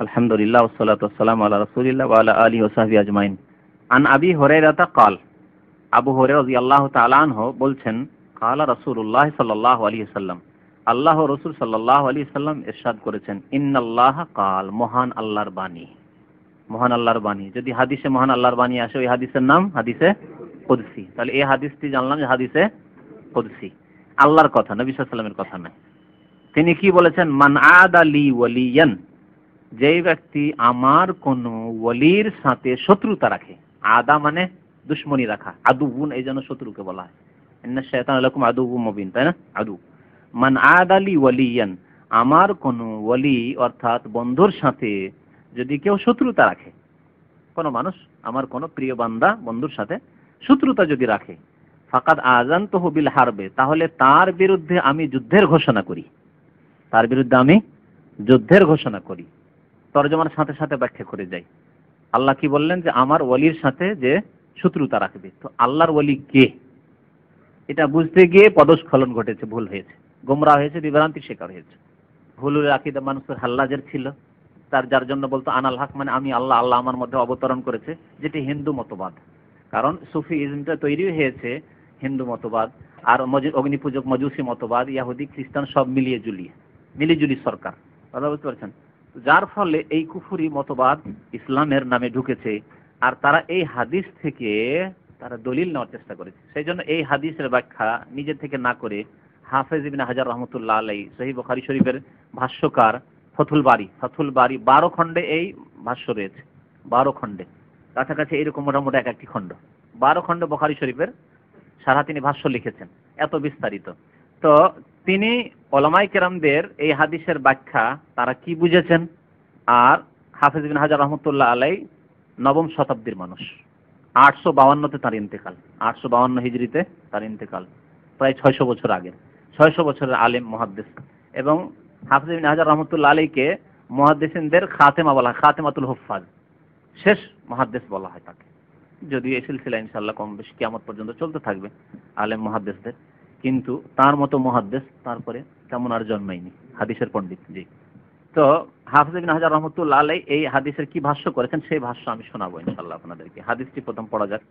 আলহামদুলিল্লাহ ওসলাত ওসালাম আল্লাহ রসুলিল্লাহ ওয়ালা আলী ওসাহাবি আজমাইন। আন আবি হরাইরাতা কাল, আবু হরে রাজি আল্লাহ তালানহ বলছেন, কালা রসুল্লাহ সাল্লাহ আলী সাল্লাম আল্লাহ রসুল সাল্লাহ আলী সাল্লাম এরশাদ করেছেন, ইন্নাল্লাহ কাল, মহান আল্লাহর বাণী। মহান আল্লাহর বাণী। যদি হাদিসে মহান আল্লাহর বাণী আসে, ওই হাদিসের নাম হাদিসে কুদসি। তাহলে এই হাদিসটি জানলাম যে হাদিসে কুদসি। আল্লাহর কথা, নবী সাল্লামের কথা নয়। তিনি কি বলেছেন? মান আদ আলী ওয়ালিয়ান। যেই ব্যক্তি আমার কোন ওলির সাথে শত্রুতা রাখে, আদা মানে দুশ্মনী রাখা আদুবুন এই জন্য শত্রুকে বলা হয়। ইন্না শায়তান লাকুম আদুবু মুবিন, তাই না? আদু। মান আদ আলী ওয়ালিয়ান আমার কোন ওয়ালি অর্থাৎ বন্ধুর সাথে যদি কেউ শত্রুতা রাখে, কোন মানুষ, আমার কোন প্রিয় বান্দা বন্ধুর সাথে শত্রুতা যদি রাখে, ফাকাদ আজান তহবিল হারবে, তাহলে তার বিরুদ্ধে আমি যুদ্ধের ঘোষণা করি। তার বিরুদ্ধে আমি যুদ্ধের ঘোষণা করি। তর্জমার সাথে সাথে ব্যাখ্যা করে যাই। আল্লাহ কি বললেন যে, আমার ওলির সাথে যে শত্রুতা রাখবে। তো আল্লাহর ওলি কে? এটা বুঝতে গিয়ে পদস্খলন ঘটেছে, ভুল হয়েছে। গোমরা হয়েছে বিভ্রান্তির শিকার হয়েছে। ভুলের আকিদা মানুষের হাল্লাজের ছিল। তার, যার জন্য বলতো, আনাল হক মানে আমি আল্লাহ আল্লাহ আমার মধ্যে অবতরণ করেছে, যেটি হিন্দু মতবাদ। কারণ সুফি ইজমটা তৈরি হয়েছে হিন্দু মতবাদ, আর অগ্নিপূজক মজুসি মতবাদ, ইয়াহুদি, খ্রিস্টান সব মিলিয়ে জুলিয়ে মিলিজুলি সরকার। কথা বুঝতে পারছেন? যার ফলে এই কুফুরি মতবাদ ইসলামের নামে ঢুকেছে, আর তারা এই হাদিস থেকে তারা দলিল নেওয়ার চেষ্টা করেছে। সেই জন্য এই হাদিসের ব্যাখ্যা নিজে থেকে না করে হাফেজ ইবিন হাজার রহমতুল্লাহ আলাই সহি বখারি শরীফের ভাষ্যকার ফথুল বাড়ি ফথুল বাড়ি বারো খণ্ডে এই ভাষ্য রয়েছে। বারো খণ্ডে। কাছাকাছি এইরকম মোটামুটি এক একটি খণ্ড। বারো খণ্ড বখারি শরীফের সারা তিনি ভাষ্য লিখেছেন, এত বিস্তারিত। তো তিনি ওলামাই কেরামদের এই হাদিসের ব্যাখ্যা তারা কি বুঝেছেন? আর হাফিজ বিন হাজার রহমতুল্লাহ আলাই নবম শতাব্দীর মানুষ। আটশো বাউান্নতে তার ইন্তেকাল। আটশো বাউান্ন হিজড়িতে তার ইন্তেকাল। প্রায় ছয়শো বছর আগে। ছয়শো বছরের আলেম মহাদ্দেশ এবং হাফিজ বিন হাজার রহমতুল্লাহ আলীকে মহাদ্দেসিনদের খাতেমা বলা হয়, খাতেমাতুল হুফাজ শেষ মহাদ্দেশ বলা হয় তাকে। যদিও এই সিলসিলা ইনশাল্লাহ কম বেশি কেমন পর্যন্ত চলতে থাকবে আলেম মহাদ্দেশদের কিন্তু তার মতো মহাদ্দেশ তারপরে তেমন আর জন্মায়নি, হাদিসের পণ্ডিত, জি। তো হাফিজ বিন হাজার রহমতুল্লাহ আলাই এই হাদিসের কি ভাষ্য করেছেন সেই ভাষ্য আমি শোনাবো ইনশাল্লাহ আপনাদেরকে। হাদিসটি প্রথম পড়া যাক।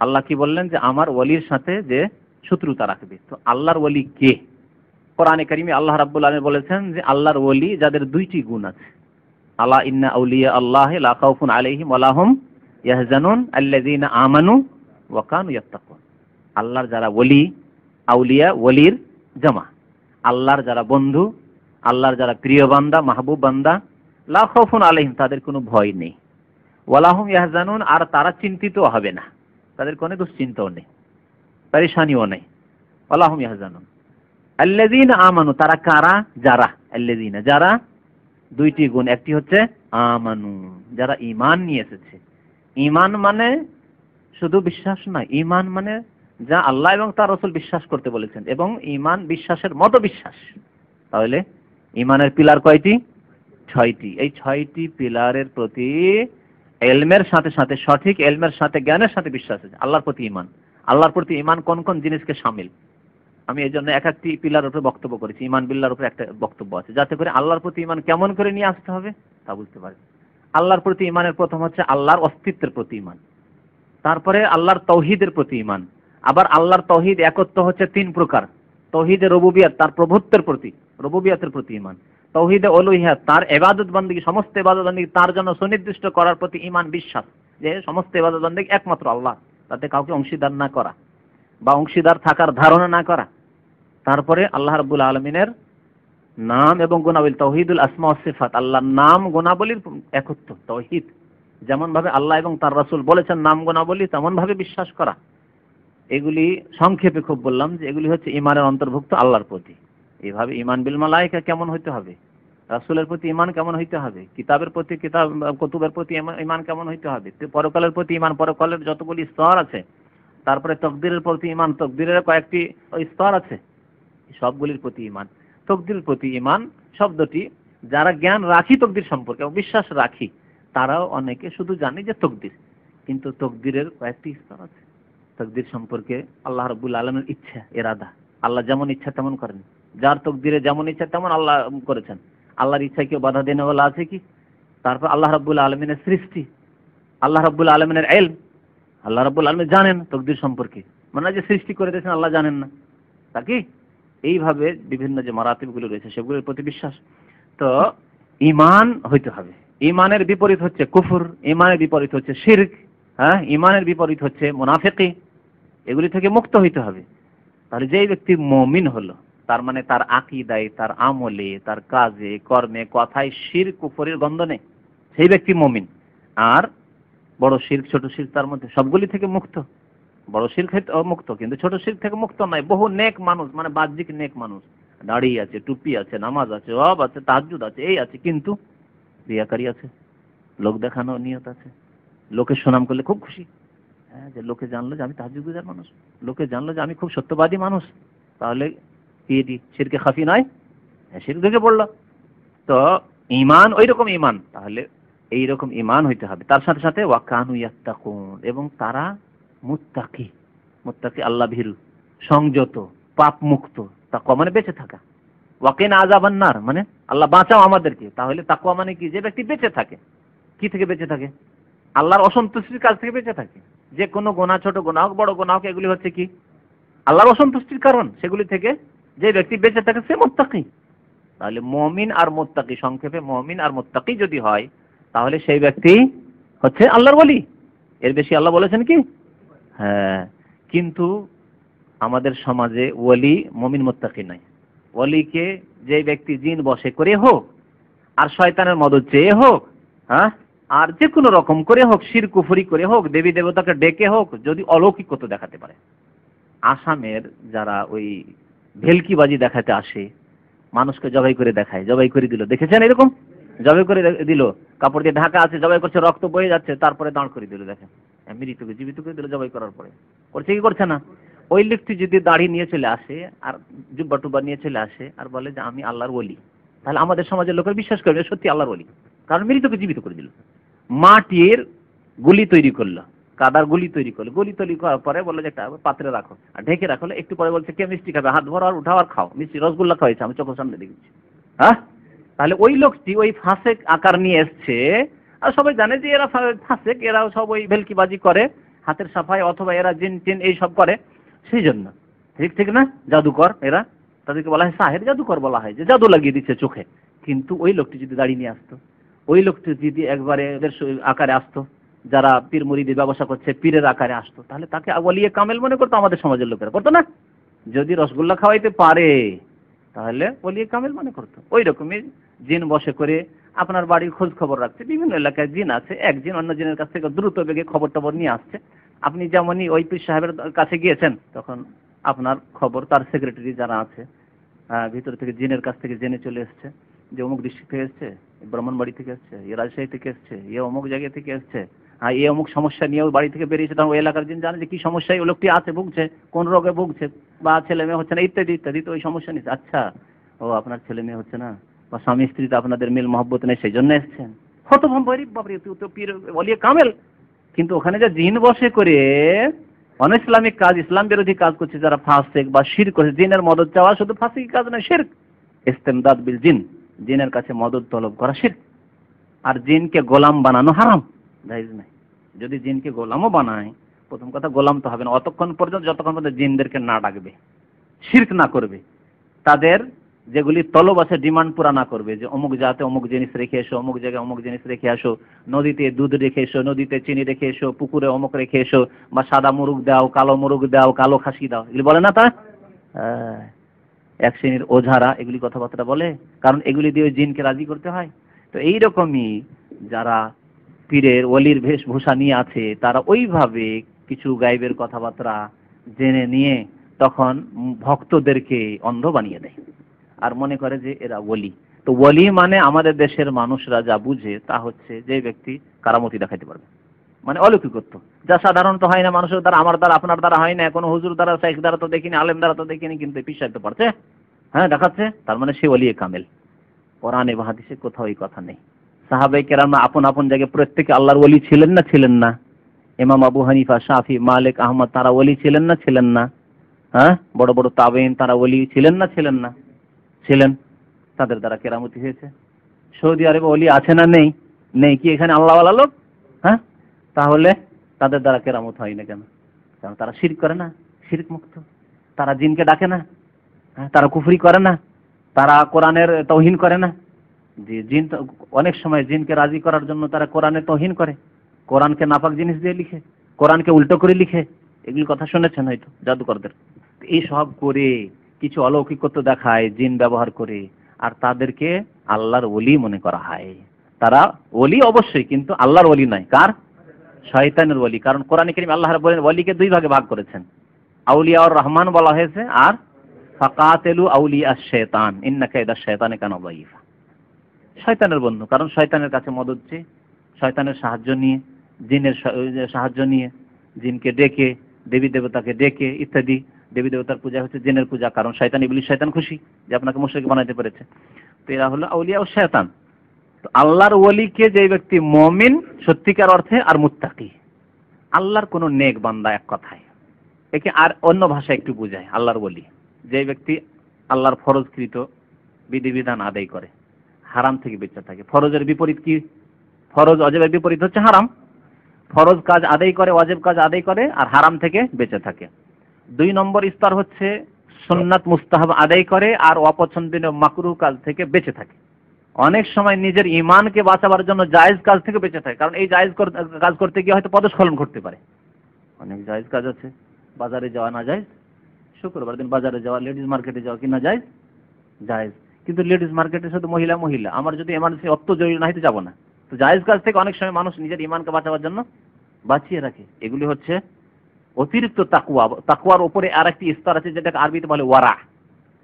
আল্লাহ কি বললেন যে, আমার ওলির সাথে যে শত্রুতা রাখবে, তো আল্লাহর ওলি কে? কোরআনে কারিমে আল্লাহ রাব্বুল আলামিন বলেছেন যে, আল্লাহর ওলি যাদের দুইটি গুণ আছে। আলা ইন্না আউলিয়া আল্লাহ লা খাউফুন আলাইহিম ওয়া লাহুম ইয়াহজানুন আল্লাযীনা আমানু ওয়া কানু আল্লাহর যারা ওলি আউলিয়া, ওলির জামা। আল্লাহর যারা বন্ধু, আল্লাহর যারা প্রিয় বান্দা, মাহবুব বান্দা, লা খাউফুন আলাইহিম, তাদের কোনো ভয় নেই। ওয়ালাহুম ইয়াহজানুন, আর তারা চিন্তিত হবে না। তাদের কোনো দুশ্চিন্তাও নেই, পরেশানিও নেই। ওয়ালাহুম ইয়াহজানুন। আল্লাযীনা আমানু, তারা কারা? যারা? আল্লাযীনা, যারা? দুইটি গুণ, একটি হচ্ছে আমানু, যারা ঈমান নিয়ে এসেছে। ঈমান মানে শুধু বিশ্বাস নয়, ঈমান মানে যা আল্লাহ এবং তার রসুল বিশ্বাস করতে বলেছেন এবং ঈমান বিশ্বাসের মতো বিশ্বাস। তাহলে ঈমানের পিলার কয়টি? ছয়টি। এই ছয়টি পিলারের প্রতি এলমের সাথে সাথে সঠিক, এলমের সাথে জ্ঞানের সাথে বিশ্বাস আছে, আল্লাহর প্রতি ঈমান। আল্লাহর প্রতি ঈমান কোন কোন জিনিসকে সামিল? আমি এই জন্য এক একটি পিলার উপরে বক্তব্য করেছি ইমান বিল্লার উপরে একটা বক্তব্য আছে, যাতে করে আল্লাহর প্রতি ইমান কেমন করে নিয়ে আসতে হবে তা বুঝতে পারে। আল্লাহর প্রতি ইমানের প্রথম হচ্ছে আল্লাহর অস্তিত্বের প্রতি ইমান তারপরে আল্লাহর তৌহিদের প্রতি ইমান আবার আল্লাহর তৌহিদ একত্ব হচ্ছে তিন প্রকার। তৌহিদে রবুবিয়াত, তার প্রভুত্বের প্রতি, রবুবিয়াতের প্রতি ইমান তৌহিদে অলুহিয়াত, তার এবাদত বন্দী সমস্ত এবাদত বন্দী তার জন্য সুনির্দিষ্ট করার প্রতি ইমান বিশ্বাস। যে সমস্ত এবাদত বন্দী একমাত্র আল্লাহ, তাতে কাউকে অংশীদার না করা বা অংশীদার থাকার ধারণা না করা। তারপরে আল্লাহ রাব্বুল আলমিনের নাম এবং গুণাবলী, তৌহিদুল আসমা সিফাত, আল্লাহর নাম গুণাবলীর একত্র, তৌহিদ। যেমন ভাবে আল্লাহ এবং তার রাসূল বলেছেন, নাম গুণাবলী তেমন ভাবে বিশ্বাস করা। এগুলি সংক্ষেপে খুব বললাম যে এগুলি হচ্ছে ইমানের অন্তর্ভুক্ত আল্লাহর প্রতি। এইভাবে ইমান বিল মালাইকা কেমন হইতে হবে? রাসূলের প্রতি ইমান কেমন হইতে হবে? কিতাবের প্রতি কিতাব, কুতুবের প্রতি ইমান কেমন হইতে হবে? পরকালের প্রতি ইমান পরকালের যতগুলি স্তর আছে, তারপরে তকদিরের প্রতি ইমান তকদিরের কয়েকটি স্তর আছে সবগুলির প্রতি ইমান তকদির প্রতি ইমান শব্দটি যারা জ্ঞান রাখি তকদির সম্পর্কে বিশ্বাস রাখি, তারাও অনেকে শুধু জানে যে তকদির। কিন্তু তকদিরের কয়েকটি স্তর আছে। তকদির সম্পর্কে আল্লাহ রবুল আলমের ইচ্ছা এরাদা আল্লাহ যেমন ইচ্ছা তেমন করেন। যার তকদিরে যেমন ইচ্ছা তেমন আল্লাহ করেছেন। আল্লাহর ইচ্ছা কেউ বাধা দেনে বলা আছে কি? তারপর আল্লাহ রাব্বুল আলমিনের সৃষ্টি। আল্লাহ রাব্বুল আলমিনের এল আল্লাহ রাব্বুল আলমিন জানেন তকদির সম্পর্কে। মানে যে সৃষ্টি করে দিয়েছেন আল্লাহ জানেন না। তা কি? এইভাবে বিভিন্ন যে মারাতিবগুলো রয়েছে, সেগুলোর প্রতি বিশ্বাস। তো ইমান হইতে হবে। ইমানের বিপরীত হচ্ছে কুফুর ইমানের বিপরীত হচ্ছে শির্ক হ্যাঁ? ইমানের বিপরীত হচ্ছে মুনাফিকি। এগুলি থেকে মুক্ত হইতে হবে। তাহলে যেই ব্যক্তি মমিন হলো, তার মানে তার আকিদায়, তার আমলে, তার কাজে, কর্মে, কথায় শির কুফরের গন্ধ নেই। সেই ব্যক্তি মমিন। আর বড় শির্ক, ছোট শির্ক তার মধ্যে সবগুলি থেকে মুক্ত। বড় হয়তো মুক্ত, কিন্তু ছোট শির্ক থেকে মুক্ত নয়, বহু নেক মানুষ মানে বাহ্যিক নেক মানুষ। দাড়ি আছে, টুপি আছে, নামাজ আছে সব আছে তাহাজুদ আছে, এই আছে, কিন্তু রিয়াকারি আছে, লোক দেখানো নিয়ত আছে। লোকের সুনাম করলে খুব খুশি। হ্যাঁ যে লোকে জানলো যে আমি তাহাজুদ গুজার মানুষ। লোকে জানলো যে আমি খুব সত্যবাদী মানুষ। তাহলে কি এটি? শিরকে খাফি নয়? হ্যাঁ শির থেকে পড়ল। তো ইমান ওই রকম ইমান তাহলে এই রকম ইমান হইতে হবে। তার সাথে সাথে ওয়াকানু ইয়াত্তাকুন। এবং তারা মুত্তাকি। মুত্তাকি আল্লাহ ভীরু সংযত পাপ মুক্ত তাকওয়া মানে বেঁচে থাকা। ওয়াকিন আজাবান্নার মানে আল্লাহ বাঁচাও আমাদেরকে। তাহলে তাকওয়া মানে কি? যে ব্যক্তি বেঁচে থাকে। কি থেকে বেঁচে থাকে? আল্লাহর অসন্তুষ্টির কাজ থেকে বেঁচে থাকে। যে কোনো গোনা, ছোট গোনা হোক, বড় গোনা হোক, এগুলি হচ্ছে কি? আল্লাহর অসন্তুষ্টির কারণ। সেগুলি থেকে যে ব্যক্তি বেঁচে থাকে, সে মোত্তাকি। তাহলে মমিন আর মোত্তাকি, সংক্ষেপে মমিন আর মোত্তাকি যদি হয়, তাহলে সেই ব্যক্তি হচ্ছে আল্লাহর বলি এর বেশি আল্লাহ বলেছেন কি? হ্যাঁ। কিন্তু আমাদের সমাজে ওলি মমিন মোত্তাকি নাই। ওলিকে যে ব্যক্তি জিন বসে করে হোক, আর শয়তানের মদত চেয়ে হোক হ্যাঁ? আর যে কোনো রকম করে হোক, শির কুফুরি করে হোক, দেবী দেবতাকে ডেকে হোক, যদি অলৌকিকত্ব দেখাতে পারে। আসামের যারা ওই ভেলকিবাজি দেখাতে আসে, মানুষকে জবাই করে দেখায়, জবাই করে দিল। দেখেছেন এরকম? জবাই করে দিল। কাপড় দিয়ে ঢাকা আছে, জবাই করছে, রক্ত বয়ে যাচ্ছে, তারপরে দাঁড় করে দিল, দেখেন। মৃতকে জীবিত করে দিল, জবাই করার পরে। করছে কি করছে না? ওই লোকটি যদি দাড়ি নিয়ে চলে আসে, আর জুব্বা টুব্বা নিয়ে চলে আসে, আর বলে যে, আমি আল্লাহর বলি তাহলে আমাদের সমাজের লোকের বিশ্বাস করবে, সত্যি আল্লাহর বলি কারণ মৃতকে জীবিত করে দিল। মাটির গুলি তৈরি করল, কাদার গুলি তৈরি করল। গুলি তৈরি করার পরে বলল যে একটা পাত্রে রাখো, আর ঢেকে রাখো। একটু পরে বলছে, কে মিষ্টি খাবে? হাত ভরো আর উঠাও আর খাও। মিষ্টি রসগোল্লা খাওয়াইছে আমি চোখের সামনে দেখেছি। হ্যাঁ? তাহলে ওই লোকটি ওই ফাঁসেক আকার নিয়ে এসছে, আর সবাই জানে যে এরা ফাঁসেক, এরাও সব ওই ভেলকিবাজি করে, হাতের সাফাই অথবা এরা জিন টিন এই সব করে। সেই জন্য, ঠিক ঠিক না? জাদুকর এরা, তাদেরকে বলা হয় সাহের। জাদুকর বলা হয় যে, জাদু লাগিয়ে দিচ্ছে চোখে। কিন্তু ওই লোকটি যদি দাঁড়িয়ে নিয়ে আসতো ওই লোকটি যদি একবারে এদের আকারে আসতো, যারা পীর মুরিদের ব্যবসা করছে, পীরের আকারে আসতো, তাহলে তাকে বলিয়ে কামেল মনে করতো আমাদের সমাজের লোকেরা, করতো না? যদি রসগোল্লা খাওয়াইতে পারে, তাহলে বলিয়ে কামেল মনে করতো। ওই রকমই জিন বসে করে আপনার বাড়ির খোঁজ খবর রাখছে, বিভিন্ন এলাকায় জিন আছে, এক জিন অন্য জিনের কাছ থেকে দ্রুত বেগে খবর টবর নিয়ে আসছে। আপনি যেমনই ওই পীর সাহেবের কাছে গিয়েছেন, তখন আপনার খবর তার সেক্রেটারি যারা আছে ভিতর থেকে জিনের কাছ থেকে জেনে চলে এসছে। যে অমুক ডিস্ট্রিক্ট থেকে এসছে, ব্রাহ্মণবাড়ি থেকে এসছে, এ রাজশাহী থেকে এসছে, এ অমুক জায়গা থেকে এসছে হ্যাঁ এ অমুক সমস্যা নিয়ে বাড়ি থেকে বেরিয়েছে, তখন ওই এলাকার জিন জানে যে কী সমস্যায় ওই লোকটি আছে, ভুগছে, কোন রোগে ভুগছে, বা ছেলে মেয়ে হচ্ছে না, ইত্যাদি ইত্যাদি, তো ওই সমস্যা নিচ্ছে আচ্ছা ও আপনার ছেলে মেয়ে হচ্ছে না, বা স্বামী স্ত্রী তো আপনাদের মিল মহব্বত নেই, সেই জন্য এসছেন। হত ভাবরি বাবরি তুই তো পীর বলিয়ে কামেল। কিন্তু ওখানে যে জিন বসে করে অন ইসলামিক কাজ, ইসলাম বিরোধী কাজ করছে, যারা ফাঁসেক বা শির করছে, জিনের মদত চাওয়া শুধু ফাঁসি কাজ নয়, শির, ইস্তেমদাদ বিল জিন। জিনের কাছে মদত তলব করা শির। আর জিনকে গোলাম বানানো হারাম। জাইজ নাই। যদি জিনকে গোলামও বানায়, প্রথম কথা গোলাম তো হবে না। অতক্ষণ পর্যন্ত, যতক্ষণ পর্যন্ত জিনদেরকে না ডাকবে, শির্ক না করবে, তাদের যেগুলি তলব আছে, ডিমান্ড পুরা না করবে, যে অমুক জাতে অমুক জিনিস রেখে এসো, অমুক জায়গায় অমুক জিনিস রেখে আসো, নদীতে দুধ রেখে এসো, নদীতে চিনি রেখে এসো, পুকুরে অমুক রেখে এসো, বা সাদা মুরুগ দাও, কালো মুরুগ দাও, কালো খাসি দাও, এগুলি বলে না তা এক শ্রেণির ওঝারা এগুলি কথাবার্তা বলে, কারণ এগুলি দিয়ে জিনকে রাজি করতে হয়। তো এইরকমই যারা পীরের অলির বেশভূষা নিয়ে আছে, তারা ওইভাবে কিছু গাইবের কথাবার্তা জেনে নিয়ে তখন ভক্তদেরকে অন্ধ বানিয়ে দেয়। আর মনে করে যে এরা ওলি। তো ওলি মানে আমাদের দেশের মানুষরা যা বুঝে তা হচ্ছে যে ব্যক্তি কারামতি দেখাতে পারবে। মানে অলৌকিকত্ব। যা সাধারণত হয় না, মানুষের দ্বারা, আমার দ্বারা, আপনার দ্বারা হয় না, কোনো হুজুর দ্বারা, শেখ দ্বারা তো দেখিনি, আলেম দ্বারা তো দেখিনি, কিন্তু পিসাই তো পারছে। হ্যাঁ দেখাচ্ছে, তার মানে সে অলিয়ে কামেল। কোরআনে বা হাদিসে কোথাও এই কথা নেই। সাহাবাই কেরাম আপন আপন জায়গায় প্রত্যেকে আল্লাহর ওলি ছিলেন না ছিলেন না। ইমাম আবু হানিফা, শাফি, মালিক, আহমদ, তারা ওলি ছিলেন না ছিলেন না। হ্যাঁ বড় বড় তাবেইন তারা ওলি ছিলেন না ছিলেন না। ছিলেন। তাদের দ্বারা কেরামতি হয়েছে। সৌদি আরবে অলি আছে না নেই? নেই কি এখানে আল্লাহওয়ালা লোক? হ্যাঁ? তাহলে তাদের দ্বারা কেরামত হয় না কেন? কারণ তারা শির করে না, শিরক মুক্ত। তারা জিনকে ডাকে না হ্যাঁ তারা কুফরি করে না, তারা কোরআনের তৌহিন করে না। যে জিন অনেক সময় জিনকে রাজি করার জন্য তারা কোরআনের তৌহিন করে। কোরআনকে নাপাক জিনিস দিয়ে লিখে, কোরআনকে উল্টো করে লিখে। এগুলি কথা শুনেছেন হয়তো জাদুকরদের। এই সব করে কিছু অলৌকিকত্ব দেখায় জিন ব্যবহার করে, আর তাদেরকে আল্লাহর ওলি মনে করা হয়। তারা ওলি অবশ্যই, কিন্তু আল্লাহর ওলি নয়। কার? শয়তানের ওলি। কারণ কোরআন করিম আল্লাহ বলেন ওলিকে দুই ভাগে ভাগ করেছেন। আউলিয়া আর রহমান বলা হয়েছে, আর ফাকাতেলু আউলিয়া শেতান ইন্না কায়দা শেতানে কেন বাইফা শয়তানের বন্ধু, কারণ শয়তানের কাছে মদত চেয়ে শয়তানের সাহায্য নিয়ে, জিনের সাহায্য নিয়ে, জিনকে ডেকে, দেবী দেবতাকে ডেকে, ইত্যাদি। দেবী দেবতার পূজা হচ্ছে জিনের পূজা, কারণ শয়তান, ইবলিশ শয়তান খুশি, যে আপনাকে মুশরিক বানাইতে পেরেছে। তো এরা হলো আউলিয়া ও শয়তান। আল্লাহর ওলিকে যে ব্যক্তি মমিন, সত্যিকার অর্থে আর মুত্তাকি। আল্লাহর কোনো নেক বান্দা এক কথায়। একে আর অন্য ভাষায় একটু বোঝায় আল্লাহর ওলি। যে ব্যক্তি আল্লাহর ফরজকৃত বিধিবিধান আদায় করে, হারাম থেকে বেঁচে থাকে। ফরজের বিপরীত কি? ফরজ অজেবের বিপরীত হচ্ছে হারাম। ফরজ কাজ আদায় করে, অজেব কাজ আদায় করে আর হারাম থেকে বেঁচে থাকে। দুই নম্বর স্তর হচ্ছে, সুন্নাত মুস্তাহাব আদায় করে আর অপছন্দনীয় মাকরুহ কাজ থেকে বেঁচে থাকে। অনেক সময় নিজের ইমানকে বাঁচাবার জন্য জায়েজ কাজ থেকে বেঁচে থাকে। কারণ এই জায়েজ কাজ করতে গিয়ে হয়তো পদস্খলন ঘটতে পারে। অনেক জায়েজ কাজ আছে। বাজারে যাওয়া না যায় শুক্রবার দিন বাজারে যাওয়া লেডিস মার্কেটে যাওয়া কি না যায় জায়েজ। কিন্তু লেডিস মার্কেটে শুধু মহিলা মহিলা। আমার যদি এমার্জেন্সি অত্য জরুরি না হয় তো যাব না। তো জায়েজ কাজ থেকে অনেক সময় মানুষ নিজের ইমানকে বাঁচাবার জন্য বাঁচিয়ে রাখে। এগুলি হচ্ছে অতিরিক্ত তাকুয়া তাকুয়ার উপরে আর একটি স্তর আছে যেটাকে আরবিতে বলে ওয়ারা।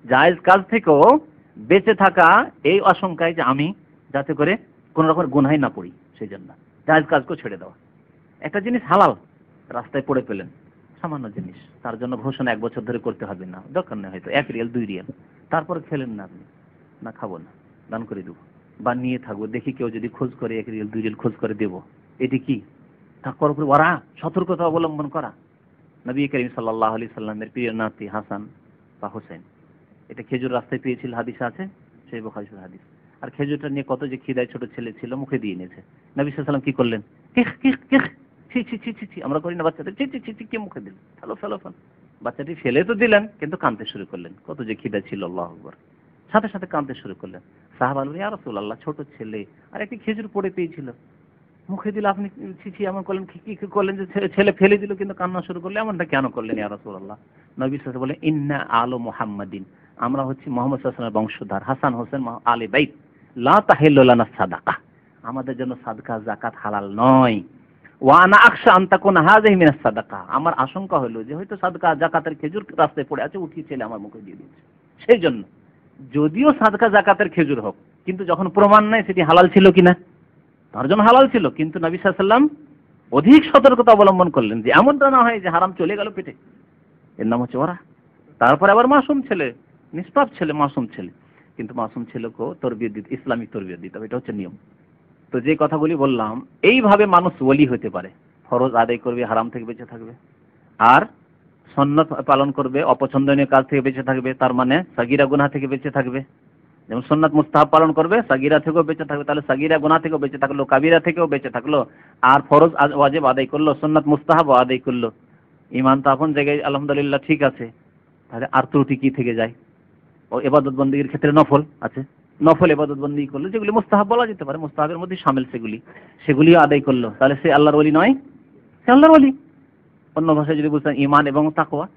জায়েজ কাজ থেকেও বেঁচে থাকা এই আশঙ্কায় যে আমি যাতে করে কোন রকমের গুনহাই না পড়ি সেই জন্য। জায়েজ কাজকেও ছেড়ে দেওয়া। একটা জিনিস হালাল, রাস্তায় পড়ে পেলেন, সামান্য জিনিস। তার জন্য ঘোষণা এক বছর ধরে করতে হবে না। দরকার নেই হয়তো, এক রিয়াল, দুই রিয়াল। তারপরে খেলেন না আপনি। না খাব না, দান করে দেবো। বা নিয়ে থাকব, দেখি কেউ যদি খোঁজ করে, এক রিয়াল, দুই রিয়াল খোঁজ করে দেবো। এটি কি? তাকওয়ার উপরে ওরা সতর্কতা অবলম্বন করা। নবী করিম সাল্লাহ আলি সাল্লামের প্রিয় নাতি হাসান বা হোসেন এটা খেজুর রাস্তায় পেয়েছিল হাদিস আছে, সেই বোখারিসের হাদিস। আর খেজুরটা নিয়ে কত যে খিদায় ছোট ছেলে ছিল, মুখে দিয়ে নিয়েছে নবী সাল্লাম কি করলেন? ছি ছি ছি ছি ছি, আমরা করি না বাচ্চাদের, ছি ছি ছি ছি কে মুখে দিলেন। ফেলো ফেলো ফেলো। বাচ্চাটি ফেলে তো দিলেন, কিন্তু কাঁদতে শুরু করলেন। কত যে খিদা ছিল, আল্লাহ আকবর। সাথে সাথে কাঁদতে শুরু করলেন। সাহাবা বললেন, ইয়া রাসূলুল্লাহ, ছোট ছেলে, আর একটি খেজুর পড়ে পেয়েছিল। মুখে দিলে আপনি ছি ছি, এমন করলেন, কি কি করলেন যে ছেলে ফেলে দিল, কিন্তু কান্না শুরু করলে? এমনটা কেন করলেন, ইয়া রাসূলুল্লাহ? নবী সাল্লাল্লাহু বলেন ইন্না আলো মুহাম্মাদিন। আমরা হচ্ছি মোহাম্মদ সাল্লাল্লাহু বংশধর। হাসান হোসেন আলী বাইত। লা তাহিল্লু লানা সাদাকা। আমাদের জন্য সাদকা, জাকাত হালাল নয়। ওয়ানা আকশা আন্তাকুন হাজিহি মিনাস সাদাকা। আমার আশঙ্কা হলো যে হয়তো সাদকা জাকাতের খেজুর রাস্তায় পড়ে আছে, উঠিয়ে ছেলে আমার মুখে দিয়ে দিয়েছে। সেই জন্য যদিও সাদকা, জাকাতের খেজুর হোক, কিন্তু যখন প্রমাণ নাই সেটি হালাল ছিল কিনা? তার জন্য হালাল ছিল, কিন্তু নবী সাল্লাম অধিক সতর্কতা অবলম্বন করলেন যে, এমনটা না হয় যে হারাম চলে গেল পেটে। এর নাম হচ্ছে ওরা। তারপরে আবার মাসুম ছেলে। নিষ্পাপ ছেলে, মাসুম ছেলে। কিন্তু মাসুম ছেলেকেও তরবিয়ত দিতে, ইসলামিক তরবিয়ত দিতে হবে, এটা হচ্ছে নিয়ম। তো যে কথাগুলি বললাম, এইভাবে মানুষ ওলি হতে পারে। ফরজ আদায় করবে, হারাম থেকে বেঁচে থাকবে। আর সন্ন্যত পালন করবে, অপছন্দনীয় কাজ থেকে বেঁচে থাকবে, তার মানে সাগিরা গুনাহ থেকে বেঁচে থাকবে। যেমন সন্ন্যত মুস্তাহাব পালন করবে, সাগিরা থেকেও বেঁচে থাকবে, তাহলে সাগিরা গুনাহ থেকেও বেঁচে থাকল, কাবিরা থেকেও বেঁচে থাকল। আর ফরজ ওয়াজিব আদায় করল, সন্ন্যত মুস্তাহাব আদায় করল। ইমান তো আপন জায়গায়, আলহামদুলিল্লাহ ঠিক আছে। তাহলে আর ত্রুটি কি থেকে যায়? ও এবাদত বন্দীর ক্ষেত্রে নফল আছে। নফল এবাদত বন্দী করল যেগুলি মুস্তাহাব বলা যেতে পারে, মুস্তাহাবের মধ্যে সামিল সেগুলি। সেগুলিও আদায় করল। তাহলে সে আল্লাহর ওলি নয়, সে আল্লাহর ওলি। অন্য ভাষায় যদি বুঝতেন ইমান এবং তাকওয়া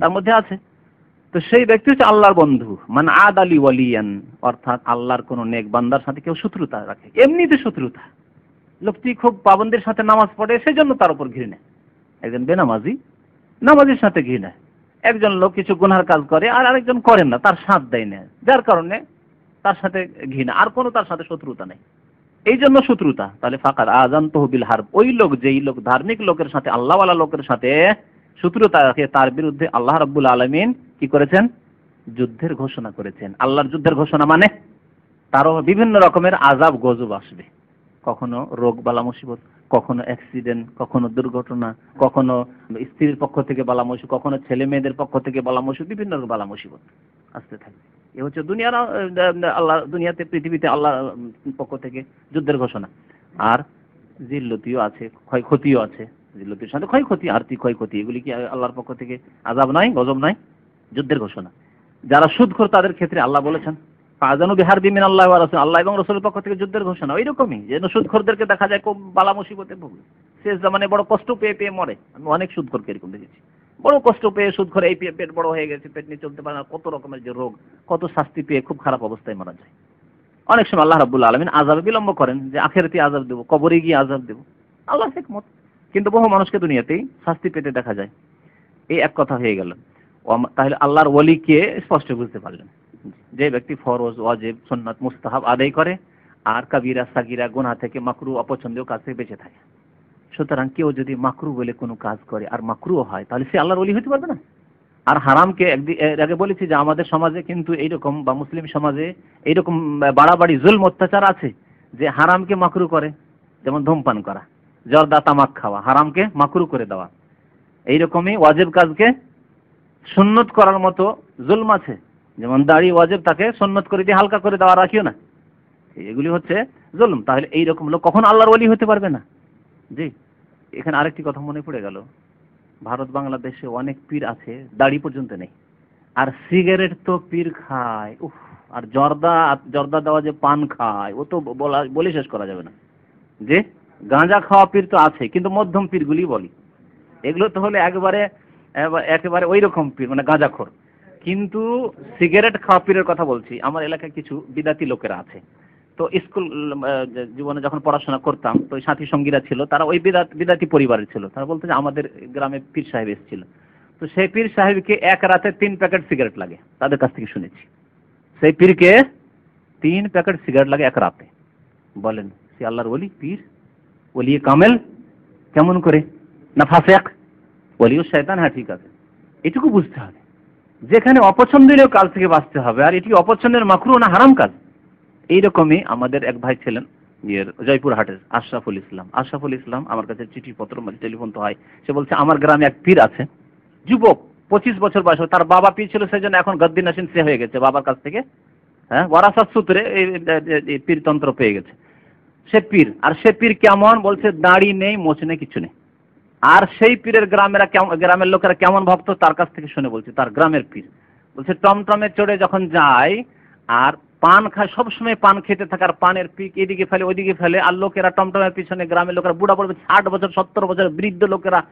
তার মধ্যে আছে। তো সেই ব্যক্তি হচ্ছে আল্লাহর বন্ধু। মানে আদ আলী ওয়ালিয়ান, অর্থাৎ আল্লাহর কোনো নেক বান্দার সাথে কেউ শত্রুতা রাখে। এমনিতে শত্রুতা। লোকটি খুব পাবন্দের সাথে নামাজ পড়ে, সেজন্য তার উপর ঘৃণা। একজন বেনামাজি, নামাজের সাথে ঘৃণা। একজন লোক কিছু গুনহার কাজ করে আর আরেকজন করেন না, তার সাথ দেয় না। যার কারণে তার সাথে ঘৃণা। আর কোনো তার সাথে শত্রুতা নেই। এই জন্য শত্রুতা। তাহলে ফাঁকার আজান তহবিল হার্ব। ওই লোক যেই লোক ধার্মিক লোকের সাথে, আল্লাহওয়ালা লোকের সাথে শত্রুতা রাখে তার বিরুদ্ধে আল্লাহ রাব্বুল আলমিন কি করেছেন? যুদ্ধের ঘোষণা করেছেন। আল্লাহর যুদ্ধের ঘোষণা মানে তারও বিভিন্ন রকমের আজাব গজব আসবে। কখনো রোগ, বালা, মুসিবত। কখনো অ্যাক্সিডেন্ট কখনো দুর্ঘটনা, কখনো স্ত্রীর পক্ষ থেকে বালা কখনো ছেলে মেয়েদের পক্ষ থেকে বালা মুসিবত বিভিন্ন রকম বালা মুসিবত আসতে থাকে। এ হচ্ছে দুনিয়ার আল্লাহ, দুনিয়াতে, পৃথিবীতে আল্লাহ পক্ষ থেকে যুদ্ধের ঘোষণা। আর জিল্লতিও আছে, ক্ষয়ক্ষতিও আছে। জিল্লতির সাথে ক্ষয়ক্ষতি, আর্থিক ক্ষয়ক্ষতি, এগুলি কি আল্লাহর পক্ষ থেকে আজাব নাই, গজব নাই? যুদ্ধের ঘোষণা। যারা সুদখোর, তাদের ক্ষেত্রে আল্লাহ বলেছেন আজানু বিহার বিমিন আল্লাহ রাসূল আল্লাহ এবং রসুলের পক্ষ থেকে যুদ্ধের ঘোষণা ওই রকমই যেন সুদখোরদেরকে দেখা যায় খুব বালা মুসিবতে ভুগে। শেষ জামানে বড় কষ্ট পেয়ে পেয়ে মরে। আমি অনেক সুদখোরকে এরকম দেখেছি। বড় কষ্ট পেয়ে সুদ করে এই পেট বড় হয়ে গেছে, পেট নিয়ে চলতে পারে না, কত রকমের যে রোগ, কত শাস্তি পেয়ে খুব খারাপ অবস্থায় মারা যায়। অনেক সময় আল্লাহ রাবুল্লাহ আলমিন আজাবে বিলম্ব করেন, যে আখেরাতে আজাব দেবো, কবরে গিয়ে আজাব দেব। আল্লাহ একমত কিন্তু বহু মানুষকে দুনিয়াতেই শাস্তি পেতে দেখা যায়। এই এক কথা হয়ে গেল। তাহলে আল্লাহর ওলিকে স্পষ্ট বুঝতে পারলেন। যে ব্যক্তি ফরজ, ওয়াজেব সন্ন্যত মুস্তাহাব আদায় করে, আর কাবিরা, সাগিরা গোনা থেকে মাকরু, অপছন্দীয় কাজ থেকে বেঁচে থাকে। সুতরাং কেউ যদি মাকরু বলে কোনো কাজ করে আর মাকরুও হয়, তাহলে সে আল্লাহর ওলি হতে পারবে না? আর হারামকে একদিন আগে বলেছি যে আমাদের সমাজে কিন্তু এইরকম, বা মুসলিম সমাজে এইরকম বাড়াবাড়ি, জুলম, অত্যাচার আছে যে হারামকে মাকরু করে, যেমন ধূমপান করা, জর্দা, তামাক খাওয়া, হারামকে মাকরু করে দেওয়া। এইরকমই ওয়াজেব কাজকে সুন্নত করার মতো জুলম আছে। যেমন দাড়ি, ওয়াজেব তাকে সুন্নত করে দিয়ে হালকা করে দেওয়া রাখিও না। এগুলি হচ্ছে জুলম। তাহলে এইরকম লোক কখন আল্লাহর ওলি হতে পারবে না। জি, এখানে আরেকটি কথা মনে পড়ে গেল। ভারত, বাংলাদেশে অনেক পীর আছে, দাড়ি পর্যন্ত নেই। আর সিগারেট তো পীর খায়, উফ, আর জর্দা জর্দা দেওয়া যে পান খায়, ও তো বলা, বলে শেষ করা যাবে না। যে গাঁজা খাওয়া পীর তো আছে, কিন্তু মধ্যম পীরগুলি বলি। এগুলো তো হলে একবারে একেবারে ওই রকম পীর মানে গাঁজাখোর। কিন্তু সিগারেট খাওয়া পীরের কথা বলছি, আমার এলাকায় কিছু বিদাতি লোকেরা আছে। তো স্কুল জীবনে যখন পড়াশোনা করতাম, তো সাথী সঙ্গীরা ছিল, তারা ওই বিদাত বিদাতি পরিবারের ছিল। তারা বলতো যে আমাদের গ্রামে পীর সাহেব এসেছিল। তো সেই পীর সাহেবকে এক রাতে তিন প্যাকেট সিগারেট লাগে, তাদের কাছ থেকে শুনেছি। সেই পীরকে তিন প্যাকেট সিগারেট লাগে এক রাতে। বলেন, সে আল্লাহর ওলি, পীর? ওলিয়ে কামেল? কেমন করে? না ফাঁসেক? ওলিও শয়তান? হ্যাঁ ঠিক আছে। এটুকু বুঝতে হবে। যেখানে অপছন্দনীয় কাজ থেকে বাঁচতে হবে। আর এটি অপছন্দের মাকরু না হারাম কাজ এইরকমই আমাদের এক ভাই ছিলেন জয়পুর হাটের, আশরাফুল ইসলাম। আশরাফুল ইসলাম আমার কাছে চিঠি পত্র মানে টেলিফোন তো হয়। সে বলছে, আমার গ্রামে এক পীর আছে। যুবক, পঁচিশ বছর বয়স, তার বাবা পীর ছিল সেই জন্য এখন গদ্দিন আসেন সে হয়ে গেছে, বাবার কাছ থেকে। হ্যাঁ ওয়ারাসাত সূত্রে এই পীরতন্ত্র পেয়ে গেছে। সে পীর, আর সে পীর কেমন? বলছে, দাড়ি নেই মোচ নেই কিছু নেই। আর সেই পীরের গ্রামেরা গ্রামের লোকেরা কেমন ভক্ত, তার কাছ থেকে শুনে বলছে, তার গ্রামের পীর। বলছে, টমটমে চড়ে যখন যায়, আর পান খায়, সবসময় পান খেতে থাকার পানের পিক এদিকে ফেলে, ওইদিকে ফেলে, আর লোকেরা টমটমের পিছনে, গ্রামের লোকেরা বুড়া বলবে ষাট বছর, সত্তর বছর, বৃদ্ধ লোকেরা